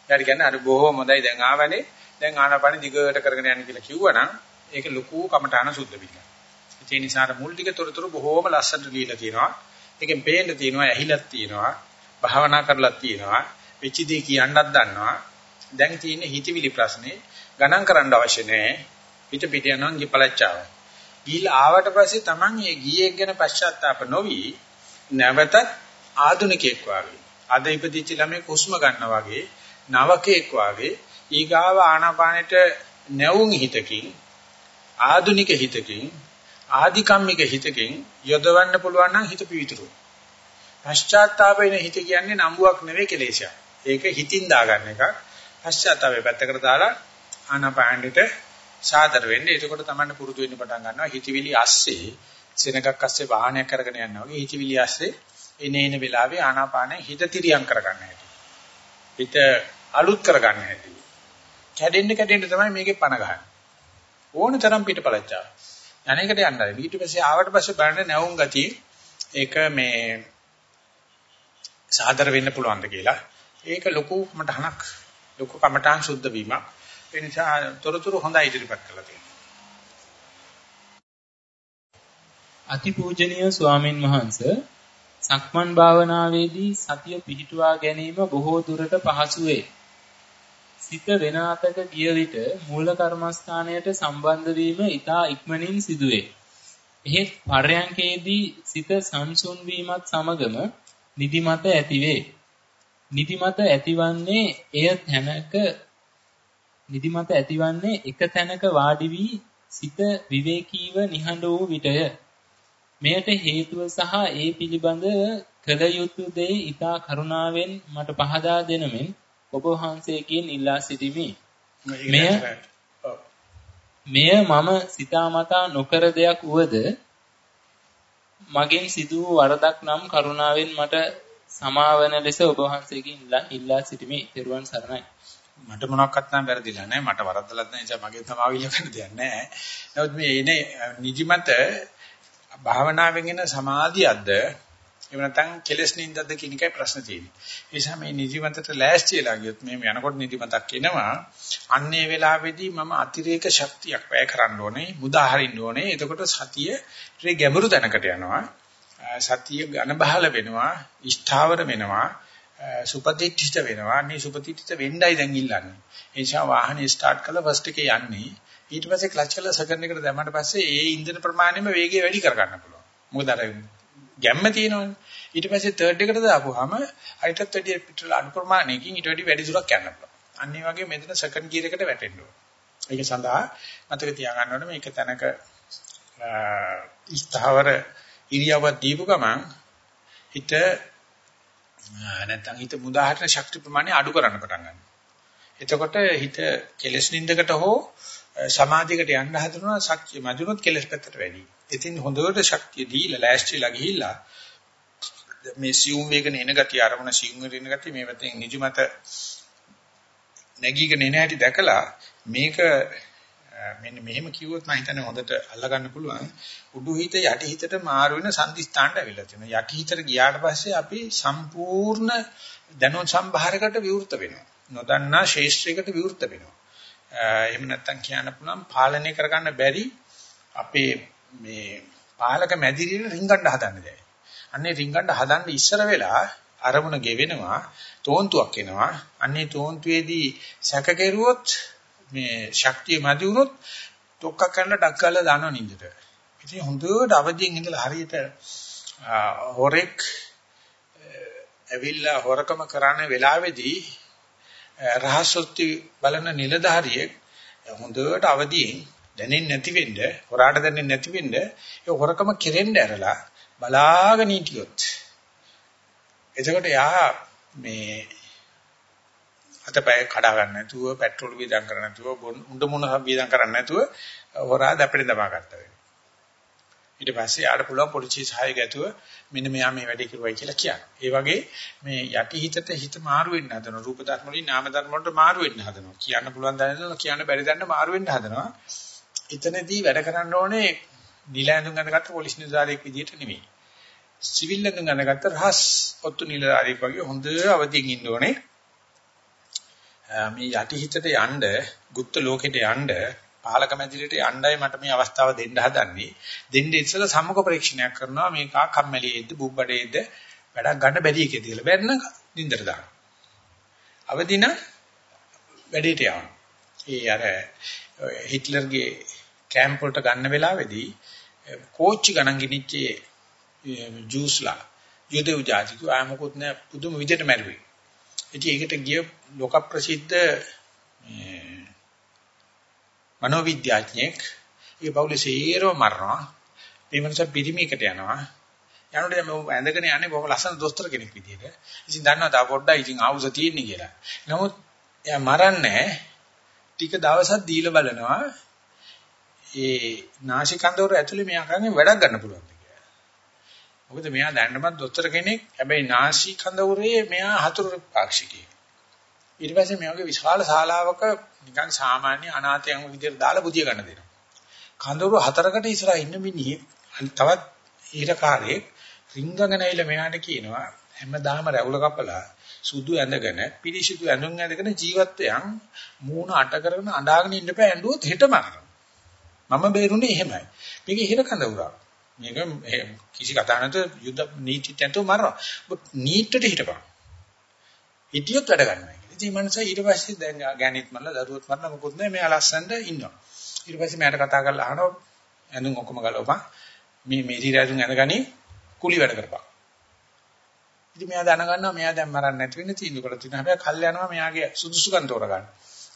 ඊට කියන්නේ අර බොහොම හොඳයි දැන් ආවනේ දැන් ආනාපාන දිගට කරගෙන යන්න කියලා කිව්වනම් ඒක ලොකු කමඨාන සුද්ධ පිළිගන්න. ඒ නිසා මුල් ටික තොරතුරු බොහොම ලස්සනට ලියලා තියෙනවා. ඒකෙන් පේන්න තියෙනවා ඇහිලක් තියෙනවා භාවනා කරලා තියෙනවා වෙච්ච දේ කියන්නත් දන්නවා. දැන් තියෙන්නේ හිතවිලි ප්‍රශ්නේ ගණන් කරන්න අවශ්‍ය නැහැ. පිට පිට යනවා ගිපලච්චාව. ගිහිල්ලා ආවට පස්සේ Taman ඒ ගියේ ගැන පශ්චාත්තාප නොවි නැවතත් ආදුනිකෙක් වගේ. අද ඉපදිච්ච ළමයි කුස්ම ගන්නවා වගේ නවකෙක් වගේ ඊගාව ආනාපානෙට නැවුම් හිතකින් ආදුනික හිතකින් ආධිකම්මික හිතකින් යොදවන්න පුළුවන් නම් හිත පිවිතුරු. පශ්චාත්තාපේන හිත කියන්නේ නම්බුවක් නෙවෙයි කෙලේශයක්. ඒක හිතින් දාගන්න එකක්. පශ්චාත්තාපේ පැත්තකට දාලා ආනාපානෙට සාදර වෙන්න. එතකොට තමයි පුරුදු වෙන්න පටන් ගන්නවා. හිතවිලි ඇස්සේ සෙනගක් ඇස්සේ වාහනයක් කරගෙන යනවා වගේ හිතවිලි ඇස්සේ එනේන වෙලාවේ ආනාපානෙ හිත තිරියම් කරගන්න හැටි. හිත අලුත් කරගන්න හැටි. කැඩෙන්න කැඩෙන්න තමයි මේකේ පණ ගහන්නේ. ඕන තරම් පිටපලච්චා. අනේකට යන්නයි. ඊට පස්සේ ආවට පස්සේ බලන්න නැවුම් ගතිය ඒක මේ සාදර වෙන්න පුළුවන්ද කියලා. ඒක ලොකු මටහනක් ලොකු කමඨාන් සුද්ධ වීමක්. ඒ නිසා තොරතුරු හොඳයි ඉදිරිපත් කළා තියෙනවා. අතිපූජනීය ස්වාමින් වහන්සේ සක්මන් භාවනාවේදී සතිය පිහිටුවා ගැනීම බොහෝ දුරට පහසු වේ. සිත වෙන අතක ගිය විට මූල කර්මස්ථානයට සම්බන්ධ වීම ඊටා ඉක්මනින් සිදුවේ. එහෙත් පර්යංකේදී සිත සංසුන් වීමත් සමගම නිදිමත ඇතිවේ. නිදිමත ඇතිවන්නේ එය තැනක නිදිමත ඇතිවන්නේ එක තැනක වාඩි වී සිත විවේකීව නිහඬ වූ විටය. මෙයට හේතුව සහ ඒ පිළිබඳ කළ යුතු දේ ඊතා කරුණාවෙන් මට පහදා දෙනමෙන් ඔබ වහන්සේගෙන් ඉල්ලා සිටිමි. මෙය මෙය මම සිතාමතා නොකර දෙයක් වුවද මගෙන් සිදු වූ වරදක් නම් කරුණාවෙන් මට සමාවන ලෙස ඔබ වහන්සේගෙන් ඉල්ලා සිටිමි. ත්වන් සරණයි. මට මොනක්වත් නම් වැරදිලා නැහැ. මට වරද්දලත් නැහැ. නිසා මගෙන් සමාව ඉල්ල ගන්න දෙයක් නැහැ. නමුත් මේ එනේ නිදිමත භාවනාවෙන් එන සමාධියක්ද එහෙම නැත්නම් කෙලස් නින්දද කියන එකයි ප්‍රශ්න තියෙන්නේ. ඒ නිසා මේ නිදිමතට ලෑස්තිලා ගියොත් මේ යනකොට නිදිමතක් එනවා. අන්නේ වෙලාවේදී මම අතිරේක ශක්තියක් වැය කරන්න ඕනේ, මුදා හරින්න ඕනේ. එතකොට සතියේ ගැඹුරු තැනකට යනවා. සතිය ඝන බහල වෙනවා, ස්ථාවර වෙනවා, සුපතිත්ථිත වෙනවා. අන්නේ සුපතිත්ථිත වෙන්නයි දැන් ඉල්ලන්නේ. ඒ නිසා වාහනේ ස්ටාර්ට් කළා ෆස්ට් එකේ යන්නේ. ඊට පස්සේ ක්ලච් කරලා සෙකන්ඩ් එකට දැම්මට පස්සේ ඒ ඉන්ධන ප්‍රමාණයම වේගය වැඩි කර ගන්න පුළුවන්. මොකද අර ගැම්ම තියෙනවනේ. ඊට පස්සේ තර්ඩ් එකට දාපුවාම අයිටත් වැඩි පිටරල අනු ප්‍රමාණයකින් ඊට වැඩි වැඩි දුරක් යන්න පුළුවන්. අන්න ඒ වගේ මෙතන සෙකන්ඩ් ගියර් එකට වැටෙන්න ඕන. ඒක සඳහා මතක තියාගන්න ඕනේ මේක තැනක ස්ථාවර ඉරියව්වක් දීපු ගමන් හිත නැත්නම් හිත මුදාහරන ශක්ති ප්‍රමාණය අඩු කරන්න පටන් ගන්නවා. එතකොට හිත කෙලස් නින්දකට හෝ සමාධියකට යන්න හදනවා ශක්තිය මැදුනොත් කෙලස් පැත්තට වැඩි. ඉතින් හොඳට ශක්තිය දීලා ලෑස්තිලා ගිහිල්ලා මේ සියුම් වේගන එන ගතිය අරමුණ සියුම් වෙන ගතිය මේ පැත්තෙන් නිදිමත නැගීගෙන එන හැටි දැකලා මේක මෙන්න මෙහෙම කිව්වොත් මම හිතන්නේ හොඳට අල්ලගන්න පුළුවන් උඩු හිත යටි හිතට මාරු වෙන සංදිස්ථානට අවිලා තියෙනවා යටි හිතට ගියාට පස්සේ අපි සම්පූර්ණ දැනුම් සම්භාරයකට විවෘත වෙනවා නොදන්නා ශේෂ්ත්‍රයකට විවෘත වෙනවා එහෙම නැත්නම් කියන්න පුළුවන් පාලනය කරගන්න බැරි අපේ මේ පාලක මැදිරියට රිංගන්න හදන්නේ දැන්. අන්නේ රිංගන්න හදන්න ඉස්සර වෙලා අරමුණ ගෙවෙනවා තෝන්තුවක් එනවා. අන්නේ තෝන්තුවේදී සැක කෙරුවොත් මේ ශක්තිය මදි වුණොත් තොක්ක කරන ඩක්කලා දානවා නින්දට. ඉතින් හොඳට අවදියෙන් ඉඳලා හරියට හොරෙක් ඇවිල්ලා හොරකම කරන වෙලාවේදී රහසොත්ති බලන නිලධාරියෙක් හොඳට අවදියෙන් දැනෙන්නේ නැති වෙන්න, හොරාට දැනෙන්නේ නැති වෙන්න ඒ හොරකම කෙරෙන්න ඇරලා බලාගෙන හිටියොත් එතකොට යා මේ අතපය කඩා ගන්න නැතුව, පෙට්‍රෝල් වියදම් කරන්න නැතුව, උඬ මුණ වියදම් කරන්න නැතුව හොරා දැපෙන දමා ගන්නවා. ඊට පස්සේ ආඩ පුළුවන් පොලිසිය සහායක ඇතුව මෙන්න මෙයා මේ වැඩේ කරුවයි කියලා කියනවා. ඒ වගේ මේ යටි හිතට හිත මාරු වෙන්න හදනවා. රූප ධර්ම වලින් නාම ධර්ම වලට මාරු වෙන්න හදනවා. කියන්න පුළුවන් දැනන කියන්න බැරි දැනන මාරු වෙන්න හදනවා. එතනදී වැඩ කරන්න ඕනේ නිලැඳුම් ගන්නකට පොලිස් නිලධාරියෙක් විදිහට නෙමෙයි. සිවිල් ඇඳුම් ගන්නකට රහස් ඔත්තු නිලධාරියෙක් වගේ හොඳ අවදියෙන් ඉන්න ඕනේ. මේ යටි හිතට යන්න, গুপ্ত ලෝකෙට යන්න පාලක මැදිරියට යණ්ඩයි මට මේ අවස්ථාව දෙන්න හදන්නේ. දෙන්න ඉස්සෙල්ලා සම්මුඛ පරීක්ෂණයක් කරනවා මේක කම්මැලියේද බුබ්බඩේද වැඩක් ගන්න බැරි එකේද කියලා. බැරි නම් නින්දට දාන්න. අවදින වැඩේට යවන්න. ඒ අර හිට්ලර්ගේ කැම්ප් වලට ගන්න වෙලාවේදී කෝච්චි ගණන් ගිනිච්ච ජූස්ලා යුදෙව් ජාතික ආමකොත් නෑ පුදුම විදියට මැරුවේ. ඉතින් ඒකට ගිය ලෝක ප්‍රසිද්ධ මනෝවිද්‍යාඥයෙක් ඒ පවුලේ සීරව මරනවා. මේ මනස පිරිමිකට යනවා. යනකොට මම ඇඳගෙන යන්නේ බොහොම ලස්සන දොස්තර කෙනෙක් විදියට. ඉතින් දන්නවා තා පොඩ්ඩයි ඉතින් ආවුස තියෙන්නේ කියලා. නමුත් එයා මරන්නේ ටික දවසක් දීලා බලනවා. ඒ නාසිකන්දවර ඇතුලේ මෙයා කරන්නේ වැඩක් ගන්න පුළුවන් කියලා. මොකද මෙයා දැන්නමත් දොස්තර කෙනෙක්. හැබැයි නාසිකන්දවරේ මෙයා හතුරු පාක්ෂිකයෙක්. ඊට පස්සේ මෙයාගේ විශාල ශාලාවක නිකන් සාමාන්‍ය අනාථයන් විදියට දාලා බුදිය ගන්න දෙනවා. කඳවුරු හතරකට ඉස්සරහා ඉන්න මිනිහෙක් තවත් ඊරකාරයෙක් රිංගගෙන ඇවිල්ලා මෙයාට කියනවා හැමදාම රැවුල කපලා සුදු ඇඳගෙන පිරිසිදු ඇඳුම් ඇඳගෙන ජීවත්වයන් මූණ අට කරගෙන අඬාගෙන ඉන්න බෑ ඇඬුවොත් හෙට මරනවා. මම බේරුනේ එහෙමයි. මේක හිර කඳවුරක්. මේක කිසි කතා නැතුව යුද්ධ නීතියට නැතුව මරනවා. ඔබ නීටට හිටපන්. හිටියොත් වැඩ ගන්නවා. ඉතින් මනස ඊට පස්සේ දැන් ගෑනිත් මල්ල දරුවොත් මරන මොකුත් නැහැ මෙයා ලස්සනට ඉන්නවා. ඊට පස්සේ මට කතා කරලා අහනවා ඇඳුම් ඔක්කොම ගලවපන්. මේ මේ ඉරියතුන් ඇඳගනි කුලි වැඩ කරපන්. ඉතින් මෙයා දැනගන්නවා මෙයා දැන් මරන්න නැති වෙන්නේ තීන්දුව කරලා තියෙනවා. හැබැයි කල් යනවා මෙයාගේ සුදුසුකම් තෝරගන්න.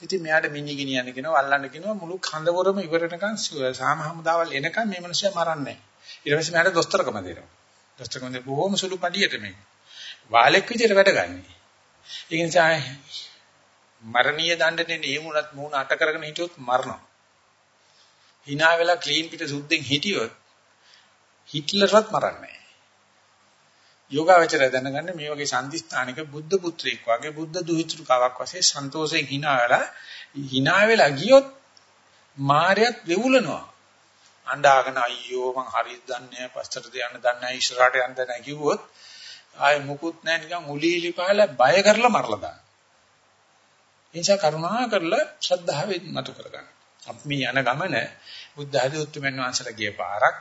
ඉතින් මෙයාට මිනි ගිනියන්න කියනවා අල්ලන්න කියනවා මුළු කඳවුරම ඉවර වෙනකන් සාම හමුදාවල් එනකන් මේ මිනිස්සයා මරන්නේ නැහැ. ඊට පස්සේ මෙයාට දොස්තරකම දෙනවා. දොස්තරකම දෙ බොහොම සුළු පඩියට මේක. වාලෙක් විදියට වැඩ ගන්න. ඒ නිසා මරණීය දඬුවමේ නියමුණත් මූණ අට කරගෙන හිටියොත් මරනවා. hina වෙලා ක්ලීන් පිට සුද්ධෙන් හිටියොත් හිට්ලර්වත් මරන්නේ යෝගාවචරය දැනගන්න මේ වගේ සම්දිස්ථානික බුද්ධ පුත්‍රයෙක් වගේ බුද්ධ දුහිතෘකාවක් වශයෙන් සන්තෝෂයෙන් hina වෙලා hina වෙලා ගියොත් මායයත් වෙවුලනවා අඬාගෙන අයියෝ මං හරියට දන්නේ නැහැ පස්තරට යන්න දන්නේ නැහැ ඉස්සරහට යන්න දන්නේ නැහැ කිව්වොත් ආයේ මුකුත් නැහැ නිකන් උලීලි පහල බය කරලා මරලා දාන. ඒ නිසා කරුණා කරලා ශ්‍රද්ධාවෙන් මතු කරගන්න. අපි මේ යන ගමන බුද්ධ ආදී උතුම්යන් වහන්සේලා ගිය පාරක්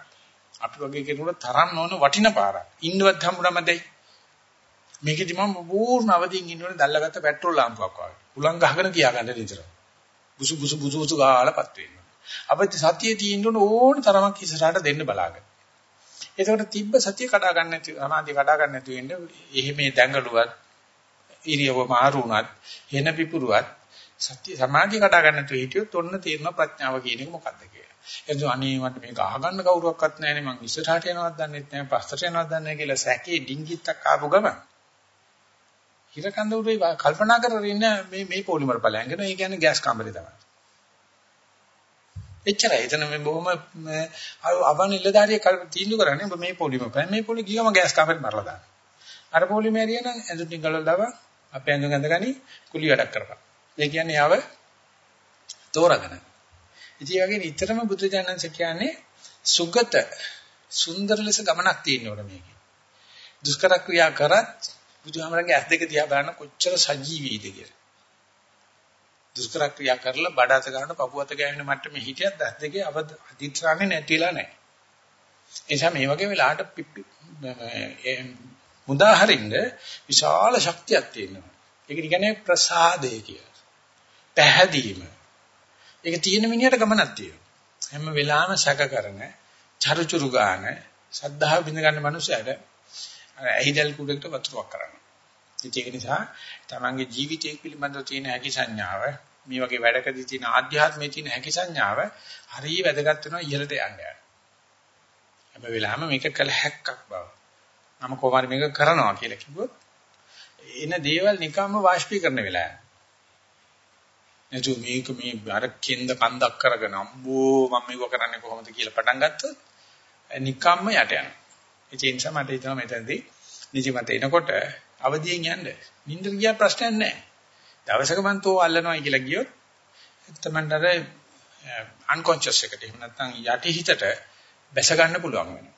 අපි වගේ කෙනෙකුට තරම් නොවන වටින පාරක්. ඉන්නවත් හම්බුනමදයි. මේකෙදි මම පූර්ණ අවදිින් ඉන්නෝනේ දැල්ලගත්ත පෙට්‍රල් ලාම්පුවක් වගේ. උලං ගහගෙන තියාගන්න නිතර. බුසු බුසු බුසු බුසු ගාලාපත් වෙනවා. අපිට සතියේ තියෙන්න ඕන තරමක් ඉස්සරහට දෙන්න බලාගන්න. එතකොට තිබ්බ සතිය කඩා ගන්න නැති සමාධිය කඩා ගන්න නැති වෙන්න එහෙමේ දැඟලුවත් ඉරියව මාරු වුණත් එන පිපුරුවත් සතිය සමාධිය කඩා ගන්න නැතුව හිටියොත් ඔන්න තීරණ ප්‍රඥාව කියන එක මොකක්ද කියලා. එතකොට අනේ මට මේක අහගන්න කවුරුවක්වත් නැහැනේ මං ඉස්සරහට යනවත් දන්නෙත් නැහැ පස්සට යනවත් දන්නේ නැහැ කියලා සැකේ ඩිංගිත්තක් ආපු ගමන් හිරකඳ උරේ කල්පනා කරගෙන ඉන්න මේ මේ පොලිමර් පලයන්ගෙන ඒ කියන්නේ ගෑස් කාමරේ තමයි. එච්චරයි. එතන මේ බොහොම අවන් ඉල්ලදාරිය තීන්දුව කරන්නේ ඔබ මේ පොලිමර් පලයන් මේ පොලි ගියම ගෑස් කාමරේ මරලා දාන්න. අර පොලිමර් එරියන ඇඳුම් ටික ගලවලා දාපන් අපේ ඇඳුම් ඇඳගනි කුලි වැඩක් කරපන්. ඒ කියන්නේ යාව තෝරගෙන. ඉතින් ඒ වගේ නිතරම බුදුජානන්ස කියන්නේ සුගත සුන්දර ලෙස ගමනක් තියෙන්න ඕන මේකේ. දුෂ්කර ක්‍රියා කරත් බුදුහාමරගේ ඇස් දෙක දිහා බලන කොච්චර සජීවීද කියලා. දුෂ්කර ක්‍රියා කරලා බඩත ගන්න පපුවත ගෑවෙන මට්ටමේ හිටියත් ඇස් දෙකේ අදිත්‍රාන්නේ නැතිලා නැහැ. ඒ නිසා මේ වගේ වෙලාවට මුදාහරින්න විශාල ශක්තියක් තියෙනවා. ඒක කියන්නේ ප්‍රසාදය කියලා. පැහැදීම. ඒක තියෙන මිනිහට ගමනක් තියෙනවා. හැම වෙලාවෙම සැක කරන, චරුචුරු ගාන, සද්ධාව බිඳ ගන්න මනුස්සයට ඇහිදල් කුඩේකට වතුරක් කරනවා. ඒක නිසා තමන්ගේ ජීවිතය පිළිබඳව තියෙන හැකි සංඥාව මේ වගේ වැඩකදී තියෙන ආධ්‍යාත්මයේ තියෙන හැකි සංඥාව හරිය වැදගත් වෙනවා ඉහළට යන්න යන. හැම වෙලාවෙම මේක කළ හැක්කක් බව. මම කොහොමද මේක කරනවා කියලා කිව්වොත් එන දේවල් නිකම්ම වාෂ්පීකරණ වෙලා යනවා. නැතු මේක මේ අර කෙන්ද කන්දක් කරගෙන අම්බෝ මම මේක කරන්නේ කොහොමද කියලා පටන් ගත්තොත් නිකම්ම යට යනවා. ඒ නිසා මට හිතෙනවා මෙතනදී නිදිමත එනකොට අවදියෙන් යන්න. නිින්දට ගියා ප්‍රශ්නයක් නැහැ. දවසක මන් තෝ අල්ලනවා කියලා ගියොත් තමන්ට අර අන්කොන්ෂස් එකට එහෙම නැත්නම් යටි හිතට බැස ගන්න පුළුවන් වෙනවා.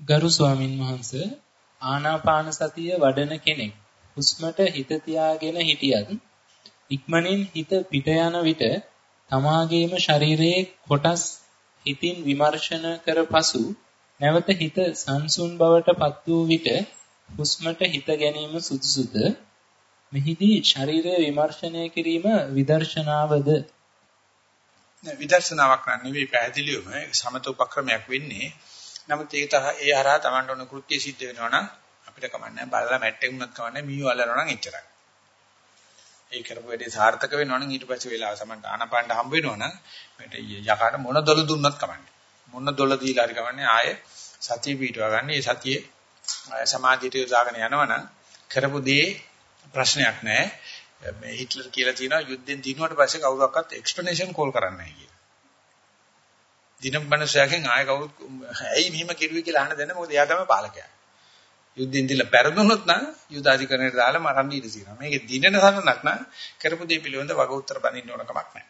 ගරු ස්වාමින් වහන්සේ ආනාපාන සතිය වඩන කෙනෙක් හුස්මට හිත තියාගෙන හිටියත් ඉක්මනින් හිත පිට යන විට තමාගේම ශරීරයේ කොටස් හිතින් විමර්ශන කර පසු නැවත හිත සංසුන් බවට පත් වූ විට හුස්මට හිත ගැනීම සුදුසුද මෙහිදී ශරීරය විමර්ශනය කිරීම විදර්ශනාවද විදර්ශනාවක් නෙවෙයි පැහැදිලිවම සමත උපක්‍රමයක් වෙන්නේ. නමුත් ඒ තහ ඒ හරහා Tamanට උන කෘත්‍ය සිද්ධ වෙනවා නම් අපිට කමන්නේ බලලා මැට්ටෙන් උනත් කමන්නේ මීව අල්ලනවා නම් එච්චරයි. ඒ කරපු වැඩේ සාර්ථක වෙනවා නම් ඊට පස්සේ වෙලාව සමන්ට ආනපානට හම්බ වෙනවා නම් මේට යකාට මොන දොළ දුන්නත් කමන්නේ. මොන දොළ දීලා හරි කමන්නේ ආයේ සතිය පිටවා ගන්න. ඒ සතියේ සමාධියට යොදාගෙන යනවනම් කරපු දේ ප්‍රශ්නයක් නැහැ. මේ හිට්ලර් කියලා තියෙනවා යුද්ධෙන් දිනුවට පස්සේ කවුරක්වත් එක්ස්ප්ලනේෂන් කෝල් කරන්නේ නැහැ කියලා. දිනම්බනසයකින් ආය කවුරුත් ඇයි මෙහෙම කෙරුවේ කියලා අහන්න දෙන්න මොකද එයා තමයි පාලකයා. යුද්ධෙන් දිලා පෙරදුනොත් නම් යුද්ධ අධිකරණයට දාලා මරන්න ඉඩ තියෙනවා. මේකේ දිනන සරණක් නම් කරපු දේ පිළිවෙඳ වග උත්තර බඳින්න ඕන කමක් නැහැ.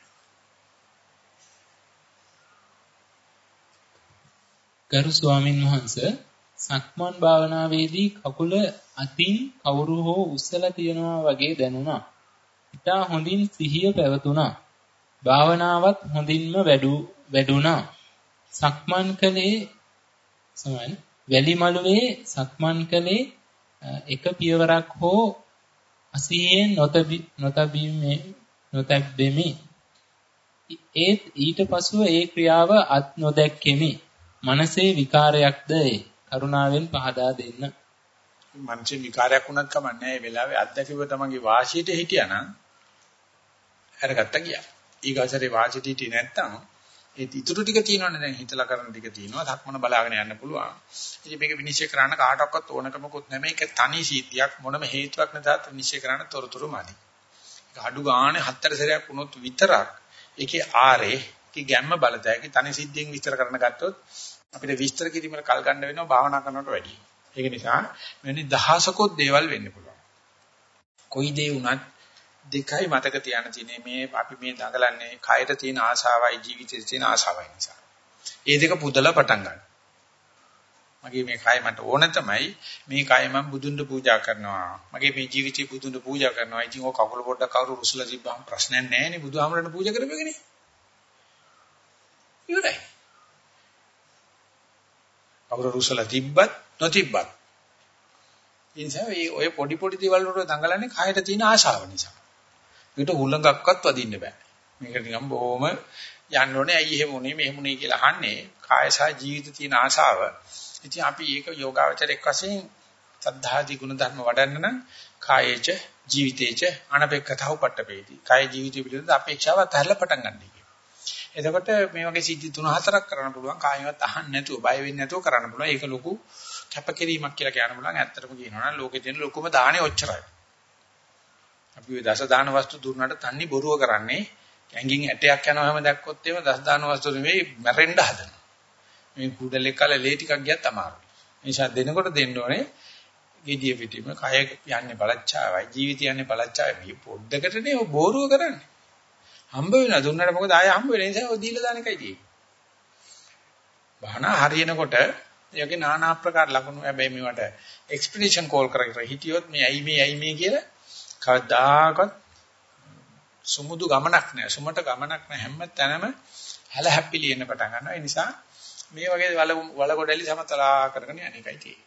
ගරු ස්වාමින් වහන්සේ සක්මන් භාවනාවේදී කකුල අතින් කවුරු හෝ උස්සලා තියනවා වගේ දැනුණා. ඉතා හොඳින් සිහිය පැවතුණා. භාවනාවත් හොඳින්ම වැඩු වැඩුණා. සක්මන් කලේ සමහර වැලිමලුවේ සක්මන් කලේ එක පියවරක් හෝ අසියෙන් නොතබි නොතබීමේ නොතබ්බෙමි. ඒත් ඊට පසුව ඒ ක්‍රියාව අත් නොදැක්කෙමි. මනසේ විකාරයක්ද ඒ. කරුණාවෙන් පහදා දෙන්න. මනසේ විකාරයක් වුණත් කමන්නේ ඒ වෙලාවේ අත්දැකීම තමන්ගේ වාසියට හිටියානම් අරගත්ත ගියා. ඊගාසරේ වාසියට හිටියේ නැත්තම් ඒ ඉතුරු ටික තියෙනවනේ දැන් හිතලා කරන ටික තියෙනවා. ධක්මන බලාගෙන යන්න පුළුවන්. ඉතින් මේක විනිශ්චය කරන්න කාටවත් ඕනකමකුත් නැහැ. මේක තනි සීතියක් මොනම හේතුවක් නැතත් විනිශ්චය කරන්න තොරතුරු මදි. ඒක අඩු ගානේ හතර සැරයක් වුණොත් විතරක් ඒකේ ආරේ ඒකේ ගැම්ම බලතැයි තනි සිද්ධියෙන් විස්තර කරන්න ගත්තොත් අපිට විස්තර කිරීමට කල් ගන්න වෙනවා භාවනා කරනකොට වැඩි. ඒක නිසා මෙවැනි දහසකොත් දේවල් වෙන්න පුළුවන්. කොයි දේ වුණත් දෙකයි මතක තියාගෙන තියෙන්නේ මේ අපි මේ දඟලන්නේ කයට තියෙන ආශාවයි ජීවිතේ තියෙන ආශාවයි නිසා. ඒ දෙක පුදලා පටන් ගන්න. මගේ මේ කය මට ඕන තමයි මේ කය මම බුදුන්ට පූජා කරනවා. මගේ මේ ජීවිතේ බුදුන්ට පූජා කරනවා. ඉතින් ඔය කකුල පොඩ්ඩක් කවුරු රුසලා තිබ්බම ප්‍රශ්නයක් නැහැ නේ බුදුහාමරණ පූජා කරපෙන්නේ. ඉවරයි. කවුරු රුසලා තිබ්බත් නොතිබ්බත්. ඒ නිසා ඔය පොඩි පොඩි දේවල් වලට දඟලන්නේ කයට තියෙන ආශාව නිසා. ඒකට හුලඟක්වත් වදින්න බෑ. මේක නිකන් බොහොම යන්න ඕනේ ඇයි එහෙම උනේ මෙහෙම උනේ කියලා අහන්නේ කාය සහ ජීවිත තියෙන ආශාව. ඉතින් අපි ඒක යෝගාවචරයක් වශයෙන් සද්ධාදී ගුණ ධර්ම වඩන්න නම් කායේච ජීවිතේච අනපේක්ෂතාව පට්ටපේති. කාය ජීවිතය පිළිබඳ අපේක්ෂාවත් හැරලා පටන් ගන්න එතකොට මේ වගේ සිද්ධි තුන හතරක් කරන්න පුළුවන් කායිමත් අහන්න නැතුව බය වෙන්නේ නැතුව කරන්න පුළුවන්. ඒක ලොකු කැපකිරීමක් කියලා කියන්න පුළුවන්. ඇත්තටම කියනවා නම් ලෝකේ තියෙන ලොකුම දාහනේ ඔච්චරයි. අපි ওই දස දාන වස්තු දුන්නාට තන්නේ බොරුව කරන්නේ. ඇඟින් ඇටයක් යනවා හැම දැක්කොත් එහෙම දස දාන වස්තු නෙවෙයි මැරෙන්න හදනවා. මේ කුඩලේ කල ලේ ටිකක් ගියත් අමාරුයි. ඒ නිසා දෙනකොට දෙන්න ඕනේ gediya pitima කය යන්නේ බලච්චාවයි ජීවිතය යන්නේ බලච්චාවයි පොඩ්ඩකටනේ ඔය බොරුව කරන්නේ. හම්බ වෙනවා. දුන්නට මොකද ආයෙ හම්බ වෙන නිසා ඔය දීලා දාන එකයි තියෙන්නේ. බහනා හරියනකොට යගේ নানা ආකාර ලකුණු හැබැයි මේවට එක්ස්ප්ලනේෂන් කෝල් කරගෙන හිටියොත් මේ ඇයි මේ ඇයි මේ කියලා කවදාකවත් සුමුදු ගමනක් නෑ. සුමට ගමනක් නෑ. හැම තැනම හැල හැප්පිලි එන්න පටන් ගන්නවා. ඒ නිසා මේ වගේ වල වල ගොඩලි සමතලා කරගෙන යන එකයි තියෙන්නේ.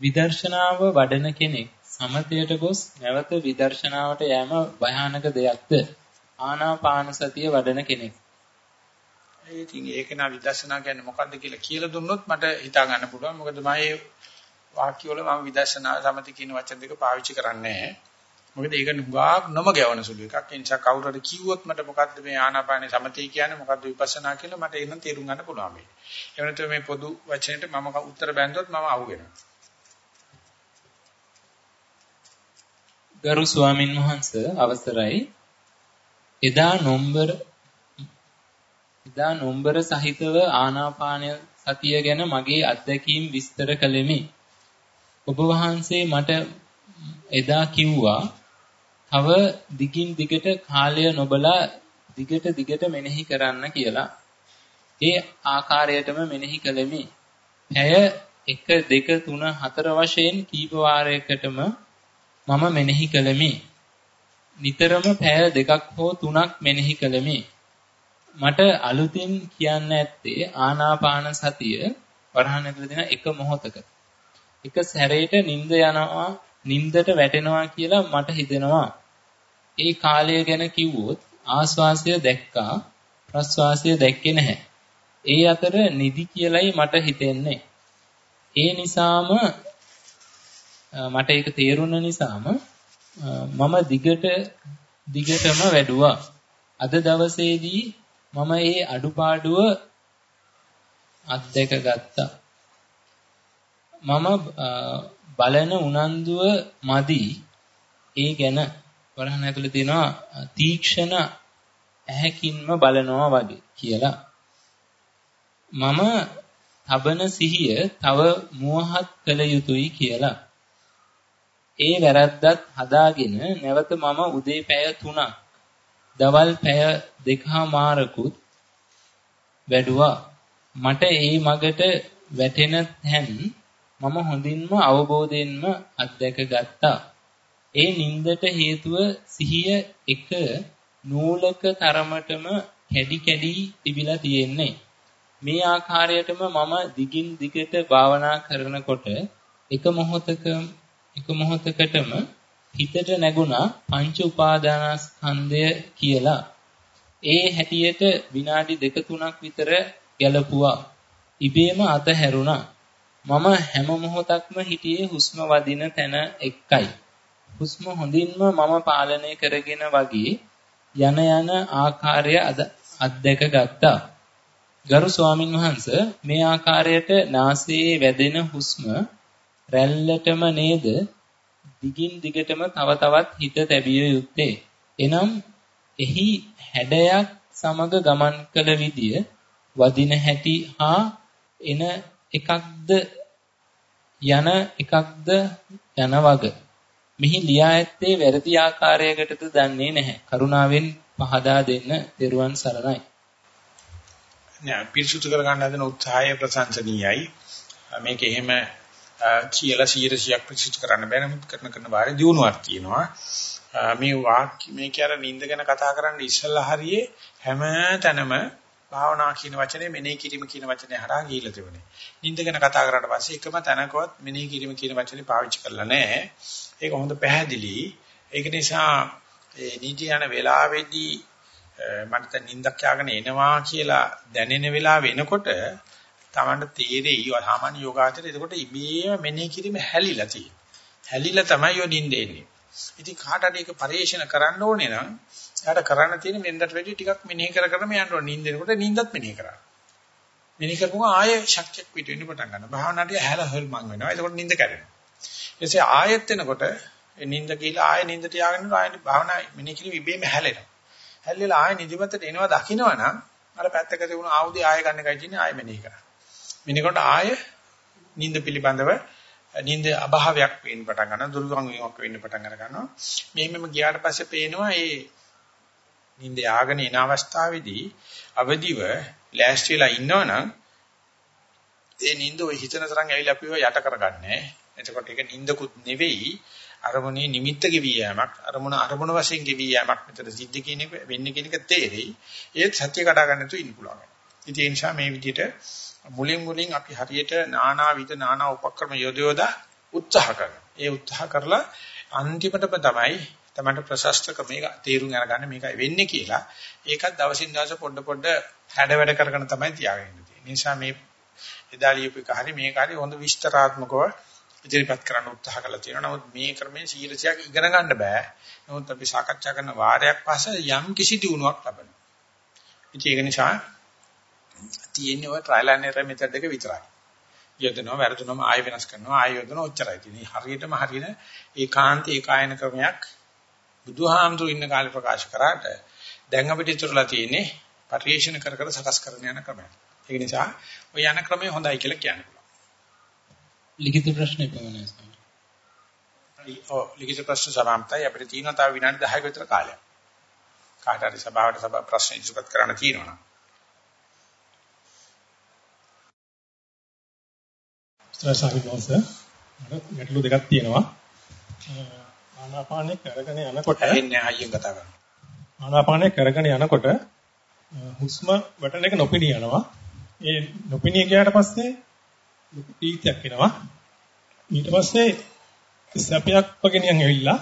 විදර්ශනාව වඩන කෙනෙක් සමතයට ගොස් නැවත විදර්ශනාවට යෑම භයානක දෙයක්ද ආනාපාන සතිය වඩන කෙනෙක් ඒ ඉතින් ඒක නා විදර්ශනා කියන්නේ මොකද්ද කියලා කියලා දුන්නොත් මට හිතා ගන්න පුළුවන් මොකද මම වාක්‍ය වල මම විදර්ශනා සමති කියන වචන දෙක පාවිච්චි කරන්නේ නැහැ. මොකද ඒක නුගා නොම ගැවන සුළු එකක්. ඒ නිසා කවුරු හරි කිව්වොත් මට මොකද්ද මේ ආනාපානේ සමති කියන්නේ මොකද්ද විපස්සනා කියලා මට එහෙනම් තේරුම් ගන්න පුළුවන් මේ. ඒ වෙනතු මේ පොදු වචනෙට මම උත්තර බැන්දොත් මම අහුවෙනවා. ගරු ස්වාමින් වහන්සේ අවසරයි. එදා නොම්බර එදා නොම්බර සහිතව ආනාපාන සතිය ගැන මගේ අත්දැකීම් විස්තර කළෙමි. ඔබ වහන්සේ මට එදා කිව්වා තව දිගින් දිගට කාලය නොබලා දිගට දිගට මෙනෙහි කරන්න කියලා. ඒ ආකාරයටම මෙනෙහි කළෙමි. පැය 1 2 3 4 වශයෙන් කීප වාරයකටම මම මෙනෙහි කළෙමි. නිතරම පැය දෙකක් හෝ තුනක් මෙනෙහි කළෙමි. මට අලුතින් කියන්න ඇත්තේ ආනාපාන සතිය වරහන් ඇතුළේ දෙන එක මොහොතක එක සැරේට නිින්ද යනවා නිින්දට වැටෙනවා කියලා මට හිතෙනවා. ඒ කාලය ගැන කිව්වොත් ආස්වාසය දැක්කා ප්‍රස්වාසය දැක්කේ නැහැ. ඒ අතර නිදි කියලයි මට හිතෙන්නේ. ඒ නිසාම මට ඒක තේරුණ නිසාම මම දිගට දිගටම වැඩුවා. අද දවසේදී මම ඒ අඩුපාඩුව අත්දැක ගත්තා. මම බලන උනන්දුව මදි ඒ ගැන වරහන් ඇතුලේ තියෙනවා තීක්ෂණ ඇහැකින්ම බලනවා වගේ කියලා. මම තබන සිහිය තව මුවහත් කළ යුතුයි කියලා. ඒ වැරද්දත් හදාගෙන නැවත මම උදේ පැය 3ක් දවල් පැය දෙකමාරකුත් වැඩුවා. මට ඒ මගට වැටෙන තැන් මම හොඳින්ම අවබෝධයෙන්ම අත්දැක ගත්තා. ඒ නින්දට හේතුව සිහිය එක නූලක තරමටම කැඩි කැඩි තිබිලා තියෙන්නේ. මේ ආකාරයටම මම දිගින් දිගට භාවනා කරනකොට එක මොහොතක එක මොහොතකටම හිතට නැගුණා පංච උපාදානස්කන්ධය කියලා. ඒ හැටියට විනාඩි දෙක තුනක් විතර ගැලපුවා. ඉබේම අතහැරුණා. මම හැම මොහොතක්ම හිටියේ හුස්ම වදින තැන එක්කයි. හුස්ම හොඳින්ම මම පාලනය කරගෙන වගේ යන යන ආකාරය අත්දැක ගත්තා. ගරු ස්වාමින් වහන්සේ මේ ආකාරයට නාසයේ වැදෙන හුස්ම රැල්ලටම නේද දිගින් දිගටම තව තවත් හිත තැබිය යුත්තේ. එනම් එහි හැඩයක් සමග ගමන් කළ විදිය වදින හැටි හා එන එකක්ද යන එකක්ද යන වග මෙහි ලියා ඇත්තේ වැරදි ආකාරයකටද දන්නේ නැහැ. කරුණාවෙන් පහදා දෙන්න දරුවන් සරණයි. නෑ පිරිසුදු කර ගන්න හදන උත්සාහය ප්‍රශංසනීයයි. මේක එහෙම කියලා 100ක් පිරිසුදු කරන්න බෑ නමුත් කරන කරන වාරේ දියුණුවක් තියෙනවා. මේ වාක්‍ය මේ කියන නින්ද ගැන කතා කරන්න ඉස්සෙල්ලා හරියේ හැම තැනම භාවනා කියන වචනේ මෙනෙහි කිරීම කියන වචනේ හරහා ගිහිල්ලා තිබුණේ. නින්ද ගැන කතා කරාට පස්සේ එකම තැනකවත් මෙනෙහි කිරීම කියන වචනේ පාවිච්චි කරලා නැහැ. ඒක හොඳ පැහැදිලි. ඒක නිසා ඒ නීති යන වෙලාවේදී මට නින්දක් යාගෙන එනවා කියලා දැනෙන වෙලාව වෙනකොට තමන්ට තේරෙයි සාමාන්‍ය යෝගාචරය එතකොට ඉබේම මෙනෙහි කිරීම හැලිලා තියෙනවා. හැලිලා තමයි ඔය නින්ද එන්නේ. ඉතින් කාට හරි ඒක පරිේෂණ කරන්න ඕනේ නම් එයාට කරන්න තියෙන මෙන්දට වැඩි ටිකක් මෙනෙහි කර කර යන්න ඕනේ. නින්දෙනකොට නින්දත් මෙනෙහි කරන්න. මෙනෙහි කරපුවම ආයෙ ශක්තියක් පිට වෙන්න පටන් ගන්නවා. භාවනාවට හැල හොල් මං වෙනවා. එතකොට නින්ද කැඩෙනවා. ඊටසේ ආයෙත් එනකොට නින්ද කියලා ආයෙ නින්දට ය아가න්න ආයෙ භාවනා මෙනෙහි කිරීම ඉබේම හැලෙනවා. හැල්ලලා ආයෙ නිදිමතට එනවා දකින්නවනම් අර පැත්තක තිබුණු ආයුධය ආයෙ ගන්න එකයි තියෙන්නේ ආයෙ මෙනෙහි කරා. මෙනකොට ආයෙ නිින්ද පිළිබඳව නිින්ද අභාවයක් වෙන්න පටන් ගන්නවා දුර්ගම් වීමක් වෙන්න පටන් අර ගන්නවා. මෙහෙමම ගියාට පස්සේ පේනවා මේ නිින්ද යාගෙන එන අවස්ථාවේදී අවදිව ලෑස්ති වෙලා ඉන්නවනම් ඒ නිින්ද ඔය හිතන තරම් ඇවිල්ලා අපිව යට කරගන්නේ. එතකොට ඒක නිින්දකුත් නෙවෙයි අරමුණේ නිමිත්ත ගෙවී යෑමක් අරමුණ අරමුණ වශයෙන් ගෙවී යෑමක් මෙතන සිද්ධ කියන එක වෙන්නේ කියන එක තේරෙයි. ඒත් සත්‍ය කඩා ගන්න තු ඉන්න පුළුවන්. ඉතින් ඒ නිසා මේ විදිහට මුලින් මුලින් අපි හරියට නානා විද නානා උපක්‍රම යොදවලා උත්සාහ කරනවා. ඒ උත්සාහ කරලා අන්තිමටම තමයි තමයි ප්‍රශස්ත ක්‍රමයක තීරුම් අරගන්න මේකයි වෙන්නේ කියලා. ඒකත් දවසින් දවස පොඩ පොඩ හැඩ වැඩ කරගෙන තමයි තියාගෙන ඉන්නේ. නිසා මේ එදා ලියපු එක හරි මේක හරි හොඳ විස්තරාත්මකව ඉදිරිපත් කරන්න උත්සාහ කළා තියෙනවා. නමුත් මේ ක්‍රමයේ සීලසියක් ඉගෙන ගන්න බෑ. නමුත් අපි සාකච්ඡා කරන වාරයක් පස්සේ යම් කිසි දියුණුවක් ලබනවා. ඉතින් ඒක නිසා තියෙන්නේ ඔය ට්‍රයිල් ඇන්ඩ් එරර් මෙතඩ් එක විතරයි. යොදනවා වැරදුනම ආයෙ වෙනස් කරනවා ආයෙ යොදනවා ඔච්චරයි තියෙන්නේ. හරියටම හරින ඒකාන්ත ඒකායන ක්‍රමයක් බුදුහාමුදුරු ඉන්න කාලේ ප්‍රකාශ කරාට දැන් අපිට ඉතුරුලා තියෙන්නේ පරිේශන කර කර සකස් කරන යන ක්‍රමයක්. ඒක නිසා ඔය යන ක්‍රමය හොඳයි කියලා කියන්න පුළුවන්. ලිඛිත ප්‍රශ්න පමණයි. ඔව් ලිඛිත ප්‍රශ්න සමාප්තයි අපිට තියෙනවා තව විනාඩි 10ක විතර කාලයක්. කාට හරි සභාවට සභා ප්‍රශ්න ඉදිරිපත් කරන්න තියෙනවා නම්. ස්වාමීන් මට ගැටලු දෙකක් තියෙනවා. ආනාපානෙ කරගෙන යනකොට එන්නේ අයියෙන් කතා කරනවා. ආනාපානෙ කරගෙන යනකොට හුස්ම වටන එක නොපෙනී යනවා. ඒ නොපෙනී ගියාට පස්සේ පීතියක් එනවා. ඊට පස්සේ සැපයක් වගේ නිකන් ඇවිල්ලා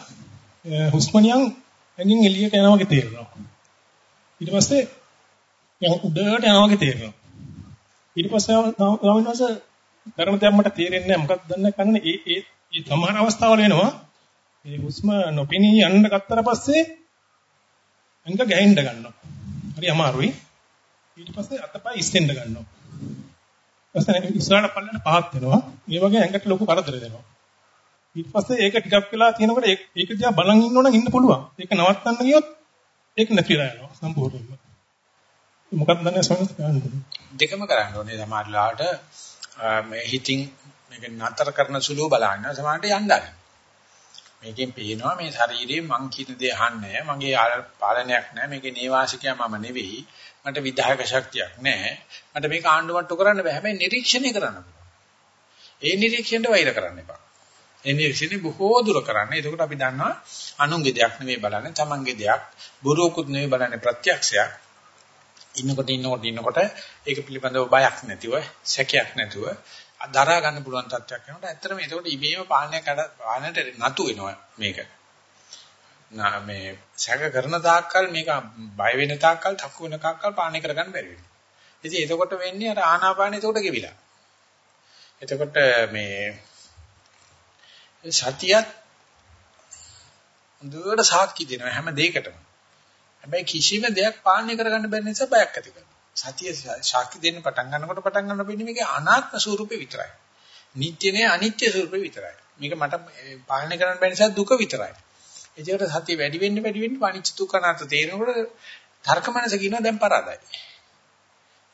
හුස්ම නිකන් ඇඟින් එළියට යනවා වගේ තේරෙනවා. ඊට පස්සේ යම් උඩට යනවා වගේ තේරෙනවා. ඊට පස්සේ ස්වාමීන් වහන්සේ ධර්ම දෙයක් මට තේරෙන්නේ නැහැ මොකක්ද දන්නේ කන්නේ ඒ ඒ ඒ සමහර අවස්ථාවල වෙනවා මේ හුස්ම නොපෙනී යන්න ගත්තට පස්සේ අංග ගැහෙන්න ගන්නවා. හරි අමාරුයි. ඊට පස්සේ අතපය ඉස්සෙන්න ගන්නවා. ඊපස්සේ ඉස්සරහට පල්ලෙන් පහත් වෙනවා. මේ වගේ ඇඟට ලොකු කරදර දෙනවා. ඊට පස්සේ ඒක ටිකක් වෙලා තියෙනකොට ඒක දිහා බලන් ඉන්නවනම් ඉන්න පුළුවන්. ඒක නවත්තන්න ගියොත් ඒක නැතිලා යනවා සම්පූර්ණයෙන්ම. මොකක්ද දන්නේ සමහරවිට දෙකම කරන්න ඕනේ සමහරලාට මේ හිතින් මේක නතර කරන සුළු බලන්න සමහරට යන්නයි. මේකෙන් පේනවා මේ ශරීරයේ මං කියන දේ අහන්නේ මගේ පාලනයක් නැහැ මේකේ නේවාසිකයා මම නෙවෙයි මට විධායක ශක්තියක් නැහැ. මට මේක ආණ්ඩුවට්ටු කරන්න බෑ. හැබැයි නිරීක්ෂණය කරන්න පුළුවන්. ඒ නිරීක්ෂණයට වෛර කරන්න එපා. ඒ නිරීක්ෂණය බොහෝ දුර කරන්න. එතකොට අපි දන්නවා අනුන්ගේ දෙයක් නෙවෙයි බලන්නේ තමන්ගේ දෙයක්. බොරුවකුත් නෙවෙයි බලන්නේ ප්‍රත්‍යක්ෂයක්. ඉන්නකොට ඉන්නකොට ඉන්නකොට ඒක පිළිබඳව බයක් නැතිව සැකයක් නැතුව දරා ගන්න පුළුවන් තත්ත්වයක් වෙනකොට ඇත්තටම ඒකට ඉබේම පාලනය කඩ පාලනයට නතු වෙනවා මේක. නා මේ සැක කරන තාක්කල් මේක බය වෙන තාක්කල් තක්කු වෙන තාක්කල් පාලනය කරගන්න බැරි වෙනවා. ඉතින් එතකොට වෙන්නේ අර ආනාපානෙ එතකොට ගෙවිලා. එතකොට මේ සතියත් හොඳට සාක්ෂි දෙනවා හැම දෙයකටම. හැබැයි කිසිම දෙයක් පාලනය කරගන්න බැරි නිසා බයක් ඇති කරනවා. සතිය ශක්ති දෙන්න පටන් ගන්නකොට පටන් ගන්න වෙන්නේ මේකේ අනාත්ම ස්වરૂපේ විතරයි. නිට්ටය නේ අනිත්‍ය ස්වરૂපේ විතරයි. මේක මට පාලනය කරන්න බැරි නිසා දුක විතරයි. ඒකට සතිය වැඩි වෙන්න වැඩි වෙන්න අනිච්ච දුක්ඛ අනාත්ම තේරෙනකොට තර්ක මනස කියනවා දැන් පරාදයි.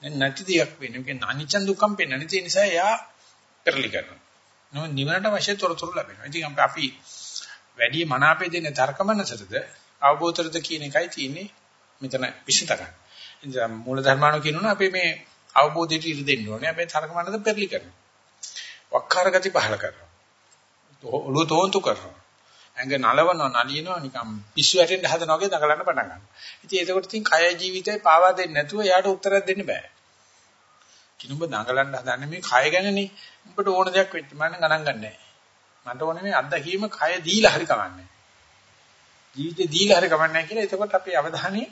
දැන් නැති දෙයක් වෙන්නේ. මේක අනිච්ච දුක්ඛම් පෙන්වන්නේ. ඒ නිසා එයා පෙරලි කරනවා. නෝ නිවනට අවශ්‍ය තොරතුරු ලැබෙනවා. ඉතින් අපි වැඩි මනාපේ දෙන තර්ක මනසටද අවබෝධතරද කියන එකයි තියෙන්නේ මෙතන විශ්ිත ගන්න. ඉතින් මූල ධර්මාණු කියනවනේ අපි මේ අවබෝධයට ඉර දෙන්න ඕනේ. අපි තරක මනද පෙරලි කරනවා. වක්කාර ගති පහල කරනවා. ඔළුව තෝන්තු කරනවා. ඇඟ නලවනවා නලියනවා නිකම් පිස්සු වැටෙන්න හදනවා වගේ දඟලන්න පටන් ගන්නවා. ඉතින් ඒකකොට ඉතින් කය ජීවිතේ පාවා දෙන්නේ නැතුව යාට උත්තරයක් දෙන්න බෑ. කිනුඹ දඟලන්න හදන්නේ මේ කය ගැනනේ. උඹට ඕන දෙයක් වෙච්ච මම ගණන් ගන්නෑ. මට ඕනේ මේ අත්දැකීම කය දීලා හරි කමන්නේ. ජීවිතේ දීලා හරි ගමන් නැහැ කියලා එතකොට අපේ අවධානය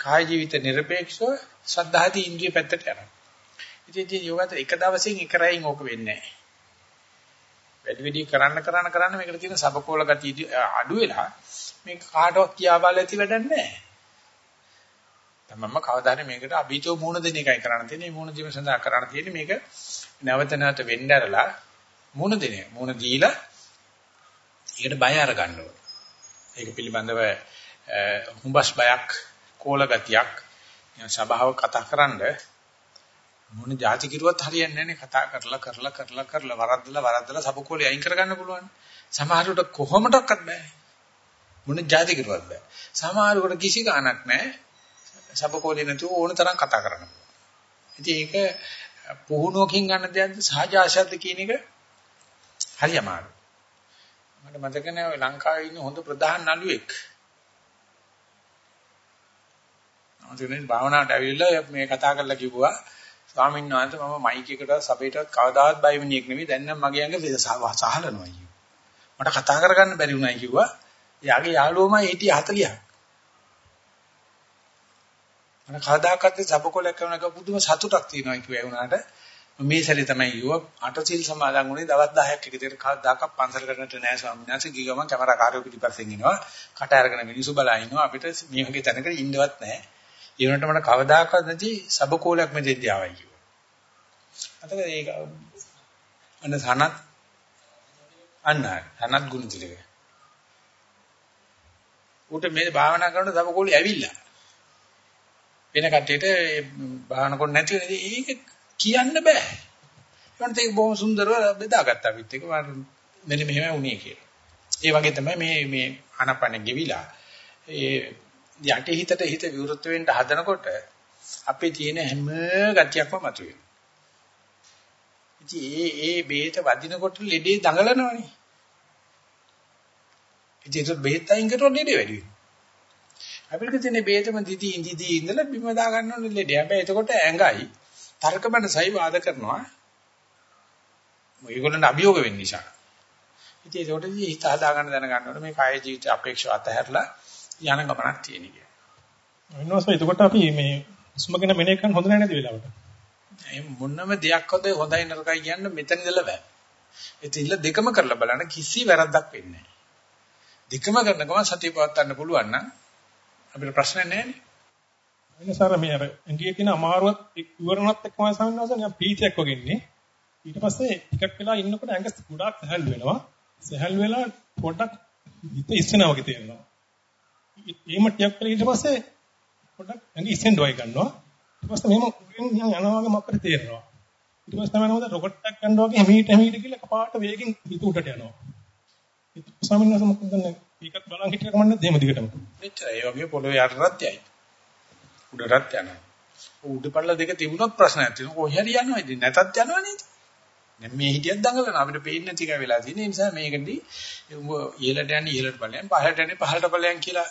කාය ජීවිත নিরপেক্ষව සද්ධාදී ඉන්ද්‍රිය පැත්තට යනවා. ඉතින් ඉතින් යෝගාතර එක දවසින් එක රැයින් ඕක වෙන්නේ නැහැ. වැඩි වැඩි කරන්න කරන්න කරන්න මේකට තියෙන සබකෝල ගතිය අඩු වෙලා මේ කාටවත් කියාවල ඇති වැඩක් නැහැ. තමම කවදානේ මේකට අභීතෝ මූණ දෙන එකයි කරන්න තියෙන්නේ. මූණ දීම සඳහා කරන්න තියෙන්නේ මේක නැවත නැවත වෙන්න ඇරලා මූණ දෙන. මූණ දීලා ඒකට බය අරගන්න ඕනේ. ඒක පිළිබඳව හුඹස් බයක් කෝල ගතියක් සබාව කතා කරන්න මොන જાති කිරුවත් හරියන්නේ නැහැ කතා කරලා කරලා කරලා කරලා වරද්දලා වරද්දලා සබකෝලේ අයින් කරගන්න පුළුවන්. සමහරකට කොහොමඩක්වත් බෑ. මොන જાති කිරුවත් බෑ. සමහරකට කිසි ගාණක් නැහැ සබකෝලේ නැතුව ඕන තරම් කතා කරන්න ඉතින් ඒක පුහුණුවකින් ගන්න දෙයක්ද සහජාශයක්ද කියන එක හරි අමාරුයි. මට මතක නැහැ ලංකාවේ ඉන්න හොඳ ප්‍රධාන නළුවෙක් අන්තිමට භාවනාවට ඇවිල්ලා මේ කතා කරලා කිව්වා ස්වාමීන් වහන්සේ මම මයික් එකට සබේටවත් කවදාවත් බය වෙන්නේ නෙමෙයි දැන් නම් මගේ ඇඟ සහලනවා කිව්වා. මට කතා කරගන්න බැරි වුණා කිව්වා. යාගේ යාළුවමයි හිටිය 40ක්. මම කවදාකවත් සබකොලයක් කරනක පුදුම සතුටක් තියෙනවා කිව්වා ඒ වුණාට මේ සැරේ තමයි කිව්වා අටසිල් සමාදන් වුණේ දවස් 10ක් එක දිගට කවදාකවත් පන්සල් කරන්නට නෑ ස්වාමීන් වහන්සේ ගිය ගමන් කැමරාකාරයෝ පිටිපස්සෙන් එනවා කට අරගෙන මිනිස්සු බලා ඉන්නවා අපිට මේ වගේ තැනක ඉන්නවත් නෑ ඒ වුණාට මට කවදාකවත් නැති සබකෝලයක් මෙතෙන්දී ආවයි කිව්වා. අතක ඒක අන්න සනත් අන්න සනත් ගුණ තිලක. උට මේ භාවනා කරන සබකෝලේ ඇවිල්ලා. වෙන කට්ටියට භාවනා කරන්නේ නැති වෙන ඒක කියන්න බෑ. ඒකට ඒක බොහොම සුන්දරව බෙදාගත්තා අපිත් එක මෙන්න මෙහෙම වුණේ කියලා. ඒ වගේ තමයි මේ මේ ආනපන ගෙවිලා ඒ යටි හිතට හිත විවෘත වෙන්න හදනකොට අපේ තියෙන හැම ගතියක්ම මතුවෙනවා. ඉතින් ඒ ඒ බේත වදිනකොට ලෙඩේ දඟලනවනේ. ඉතින් ඒක බේත් අයින් කරනකොට ලෙඩේ වැඩි වෙනවා. අපිට තියෙන බේතම දිදි ඉඳිදි ඉඳලා බිම දා ගන්න ඕනේ ලෙඩේ. හැබැයි එතකොට ඇඟයි තර්කමන සයි වාද කරනවා. මේගොල්ලන්ට අභියෝග වෙන්න නිසා. ඉතින් ඒකට හිත හදා ගන්න දැන ගන්න ඕනේ මේ කාය ජීවිත අපේක්ෂාව අතහැරලා යන ගමනක් තියෙන එක. වෙනවස එතකොට අපි මේ හුස්ම ගැන මෙනෙක් කරන්න හොඳ නැහැ නේද වෙලාවට? මොනම දෙයක් හොද හොඳයි නරකයි කියන්න මෙතන ඉඳලා බෑ. ඒතින්ල දෙකම කරලා බලන්න කිසි වැරද්දක් වෙන්නේ නැහැ. දෙකම කරන ගමන් සතිය පවත්වන්න පුළුවන් නම් අපිට ප්‍රශ්න නැහැ නේ. වෙනසාර මේ අර ඉන්දිය කියන අමාරුවත් ඉවරණත් එක්කම සමනවාස නිකන් පීතියක් වගේ ඉන්නේ. ඊට පස්සේ ටිකක් වෙලා ඉන්නකොට ඇඟ ගොඩාක් සහැල් වෙනවා. සහැල් වෙලා පොඩක් හිත ඉස්සෙනා වගේ තේරෙනවා. එහෙම ටිකක් වෙලා ඊට පස්සේ පොඩක් ඇඟ ඉස්සෙන් ඩොයි ගන්නවා. ඊට පස්සේ මෙහෙම උඩින් යනවා වගේ මක්කට තේරෙනවා. ඊට පස්සේ තමයි නේද රොකට් එකක් ගන්නවා වගේ හැමීට හැමීට කියලා කපාට වේගෙන් හිත උඩට යනවා. ඒක ස්වාමීන් වහන්සේ මොකද දන්නේ? ඒකත් බලන් හිටියකම නැද්ද එහෙම දිගටම? එච්චරයි. ඒ වගේ පොළොවේ යටටත් යයි. උඩටත් යනවා. උඩපල්ල දෙක තිබුණොත් ප්‍රශ්නයක් තියෙනවා. කොහේ හරි යනවා ඉතින් නැතත් යනවා නේද? දැන් මේ හිටියක් දඟලන අපිට පේන්නේ නැති එක වෙලා තියෙන නිසා මේකදී උඹ ඉහළට යන්නේ ඉහළට ඵලයන් පහළට යන්නේ පහළට ඵලයන් කියලා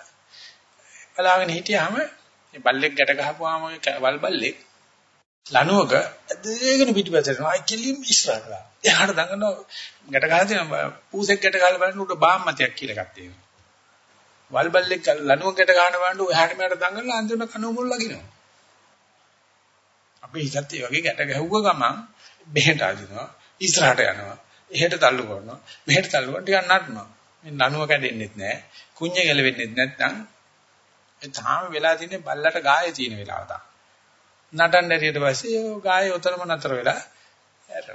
බලාගෙන හිටියාම මේ බල්ලෙක් ගැට ගහපුවාම ඔය වල් බල්ලෙක් ලනුවක ඇදගෙන පිටිපස්සට යනවා අයි කෙලින් ඉස්සරහට. එහාට දඟනවා ගැට ගහලා තියෙනවා පූසෙක් ගැට ගහලා බලන්න උඩ බාම්මතියක් කියලා එකක් තියෙනවා. වල් බල්ලෙක් ලනුවක ගැට ගන්න වඬු එහාට මෙහාට දඟලලා අන්තිම කනුව මුල් ලගිනවා. අපි හිතත් ඒ වගේ ගැට ගැහුව ගමන් මෙහෙට අදිනවා ඉස්සරහට යනවා. එහෙට තල්ලු කරනවා. මෙහෙට තල්ලු කරනවා ටිකක් නටනවා. මේ ලනුව කැඩෙන්නෙත් නැහැ. කුඤ්ඤ ගැලවෙන්නෙත් නැත්නම් ඒ තාම වෙලා තියෙන්නේ බල්ලට ගායේ තියෙන වෙලාව තමයි. නටන්න ඇරියට පස්සේ ගායේ උතරම නතර වෙලා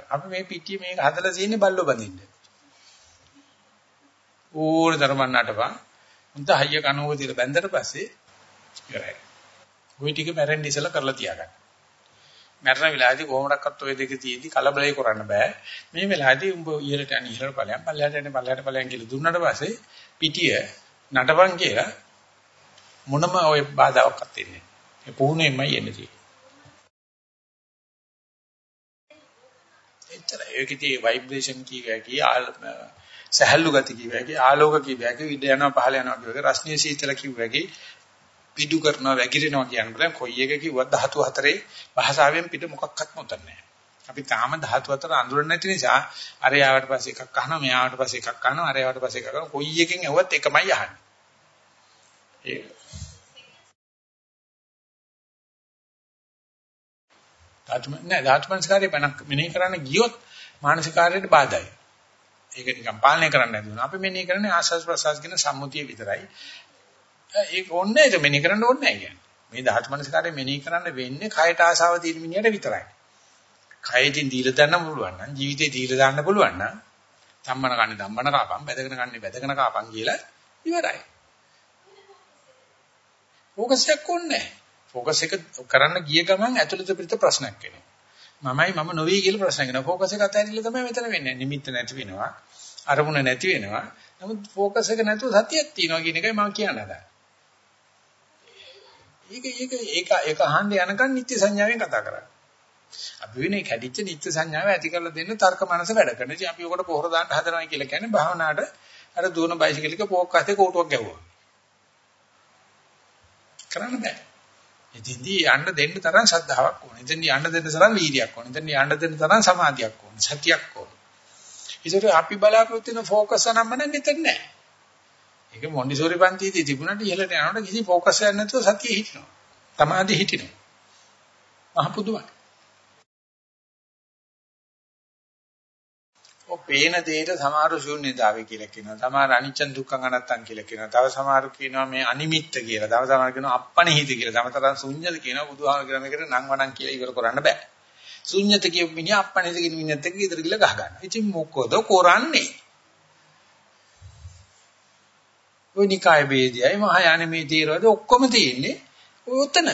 අපි මේ පිටියේ මේක හදලා තියෙන්නේ බල්ලෝ බඳින්න. ඕන ධර්මයන් හොඳ හයිය කනෝගතියට බැඳලා පස්සේ ඉවරයි. ওই ටික මැරෙන්න ඉසලා කරලා තියාගන්න. මැරෙන වෙලාවේදී කොහොමඩක්වත් ওই දෙක තියෙදි කලබලයි කරන්න බෑ. මේ වෙලාවේදී උඹ ඉහළට යන ඉහළ ඵලයන් පල්ලයට යන පල්ලයට ඵලයන් කියලා දුන්නට පස්සේ පිටිය නටපන් කියලා මොනම ওই බාධාවක්වත් එන්නේ නැහැ. ඒ පුහුණුවෙන්මයි එන්නේ තියෙන්නේ. එච්චරයි. ඒකෙදී ভাইබ්‍රේෂන් කීකකී සහැල්ලු ගති කීවැකි ආලෝක කීවැකි ඉඳ යනවා පහල යනවා කීවැකි රස්නීය සීතල කීවැකි පිටු කරනවා වැగిරෙනවා කියන බල කොයි එක කිව්වත් ධාතු හතරේ භාෂාවෙන් පිට මොකක්වත් මොතන්නේ නැහැ. අපි තාම ධාතු හතර අඳුරන්නේ නැති නිසා අර යාවට පස්සේ එකක් අහනවා මෙයාට පස්සේ එකක් අහනවා අර යාවට පස්සේ එකක් අහනවා කොයි එකෙන් ඇහුවත් එකමයි අහන්නේ. ඒ ධාතු නෑ ධාතු මනස්කාරය බණක් මෙනෙහි කරන්න ගියොත් මානසිකාරයට බාධායි. ඒක නිකන් පාලනය කරන්න නැතුන. අපි මෙනෙහි කරන්නේ ආස්වාද ප්‍රසවාස කියන සම්මුතිය විතරයි. ඒක ඕනේ ඒක මෙනෙහි කරන්න ඕනේ නැහැ කියන්නේ. මේ ධාතු මනස්කාරය මෙනෙහි කරන්න වෙන්නේ කයට ආසාව තියෙන මිනිහට විතරයි. කයකින් දීලා දාන්න පුළුවන් නම් ජීවිතේ දීලා දාන්න පුළුවන් නම් ධම්මන කන්නේ ධම්මන කාපම් බැදගෙන කන්නේ බැදගෙන කාපම් කියලා ඉවරයි. ෆෝකස් එකක් ඕනේ නැහැ. ફોකස් එක කරන්න ගිය ගමන් ඇතුළත පිට ප්‍රශ්නයක් එනවා. මමයි මම නොවේ කියලා ප්‍රශ්නයක් එනවා. ફોකස් එක අතහැරිලා තමයි මෙතන වෙන්නේ. නිමිත්ත නැති වෙනවා. අරමුණ නැති වෙනවා. නමුත් ફોකස් එක නැතුව සතියක් තියෙනවා කියන එකයි මම කියන්න හදන්නේ. ඒක ඒක ඒක ඒක අහන්න යනකම් නිත්‍ය සංඥාවෙන් කතා කරන්නේ. අපි වෙනේ කැඩිච්ච නිත්‍ය සංඥාව ඇති කරලා දෙන්න තර්ක මනස වැඩ කරන. ඉතින් අපි ඔකට පොහොර දාන්න හදනවා කියලා කියන්නේ භාවනාවට අර දුවන බයිසිකලයක පොක් අතේ කෝටුවක් ගැහුවා. කරන්න බෑ. ඉතින්දී යන්න දෙන්න තරම් ශ්‍රද්ධාවක් ඕනේ. ඉතින්දී යන්න දෙන්න තරම් වීර්යයක් ඕනේ. ඉතින්දී යන්න දෙන්න තරම් සමාධියක් ඕනේ. සතියක් ඕනේ. ඒකට අපි බලාපොරොත්තු වෙන ફોකස් නම් නම් මෙතන නැහැ. ඒක මොන්ඩිසෝරි පන්තියේදී තිබුණාට ඉහළට යනකොට කිසි ફોකස් එකක් නැතුව සතිය හිටිනවා. සමාධිය හිටිනවා. මහ පුදුමයි. පේන දෙයට සමහර ශූන්‍යතාවය කියලා කියනවා. සමහර අනිච්ච දුක්ඛ අනත්තං කියලා කියනවා. තව සමහර කියනවා මේ අනිමිත්ත කියලා. තව සමහර කියනවා අප්පනිහිත කියලා. තව තරම් ශූන්‍යද කියනවා. බුදුහාම කියන මේකට නම් වණන් කියලා ඉවර කරන්න බෑ. ශූන්‍යත කියපු මිනිහා අප්පනිහිත කියන මිනිහත් එක්ක ඉදිරිය ගිහලා ගහ ගන්නවා. ඉතින් මොකද කරන්නේ? ඔය නිකාය වේදයයි මහායාන මේ තීරවද ඔක්කොම තියෙන්නේ ඔතන.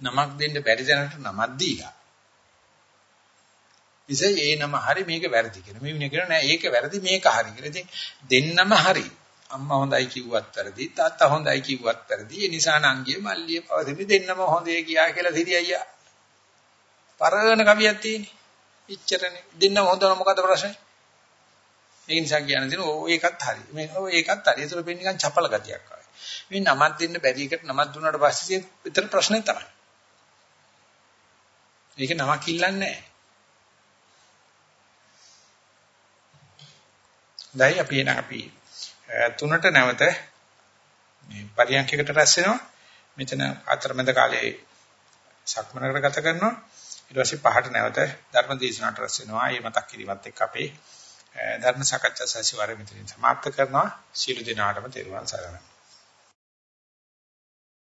නමක් දෙන්න බැරි දැනට නමක් දීලා ඉතින් ඒ නම හරි මේක වැරදි කියලා. මේ මිනිහ කියනවා නෑ ඒක වැරදි මේක හරි කියලා. ඉතින් දෙන්නම හරි. අම්මා හොඳයි කිව්වත් වැරදි, තාත්තා හොඳයි කිව්වත් වැරදි. ඒ නිසා නංගිය මල්ලිය පවතිමි දෙන්නම හොඳේ කියා කියලා සිටි අයියා. පරණ කවියක් තියෙන්නේ. ඉච්චරනේ. දෙන්නම හොඳන මොකද ප්‍රශ්නේ? ඒ නිසා කියන්නේ දින ඕ ඒකත් හරි. මේ ඕ ඒකත් හරි. ඒතර වෙන්නේ නිකන් චපල ගතියක් වගේ. මේ නමක් දෙන්න බැරි එකට නමක් දුන්නාට පස්සේ විතර ප්‍රශ්නේ තමයි. ඒක නමක් ඉල්ලන්නේ නැහැ. දැයි අපි එන අපි තුනට නැවත මේ පරියන්කයකට රැස් වෙනවා. මෙතන අතරමැද කාලේ සක්මනකට ගත කරනවා. ඊට පස්සේ පහට නැවත ධර්ම දේශනාවට රැස් වෙනවා. ඒ මතක් කිරීමත් එක්ක අපේ ධර්ම සාකච්ඡා සැසිවාරය මෙතනින් සමාප්ත කරනවා. සීල දිනාටම තෙරුවන් සරණයි.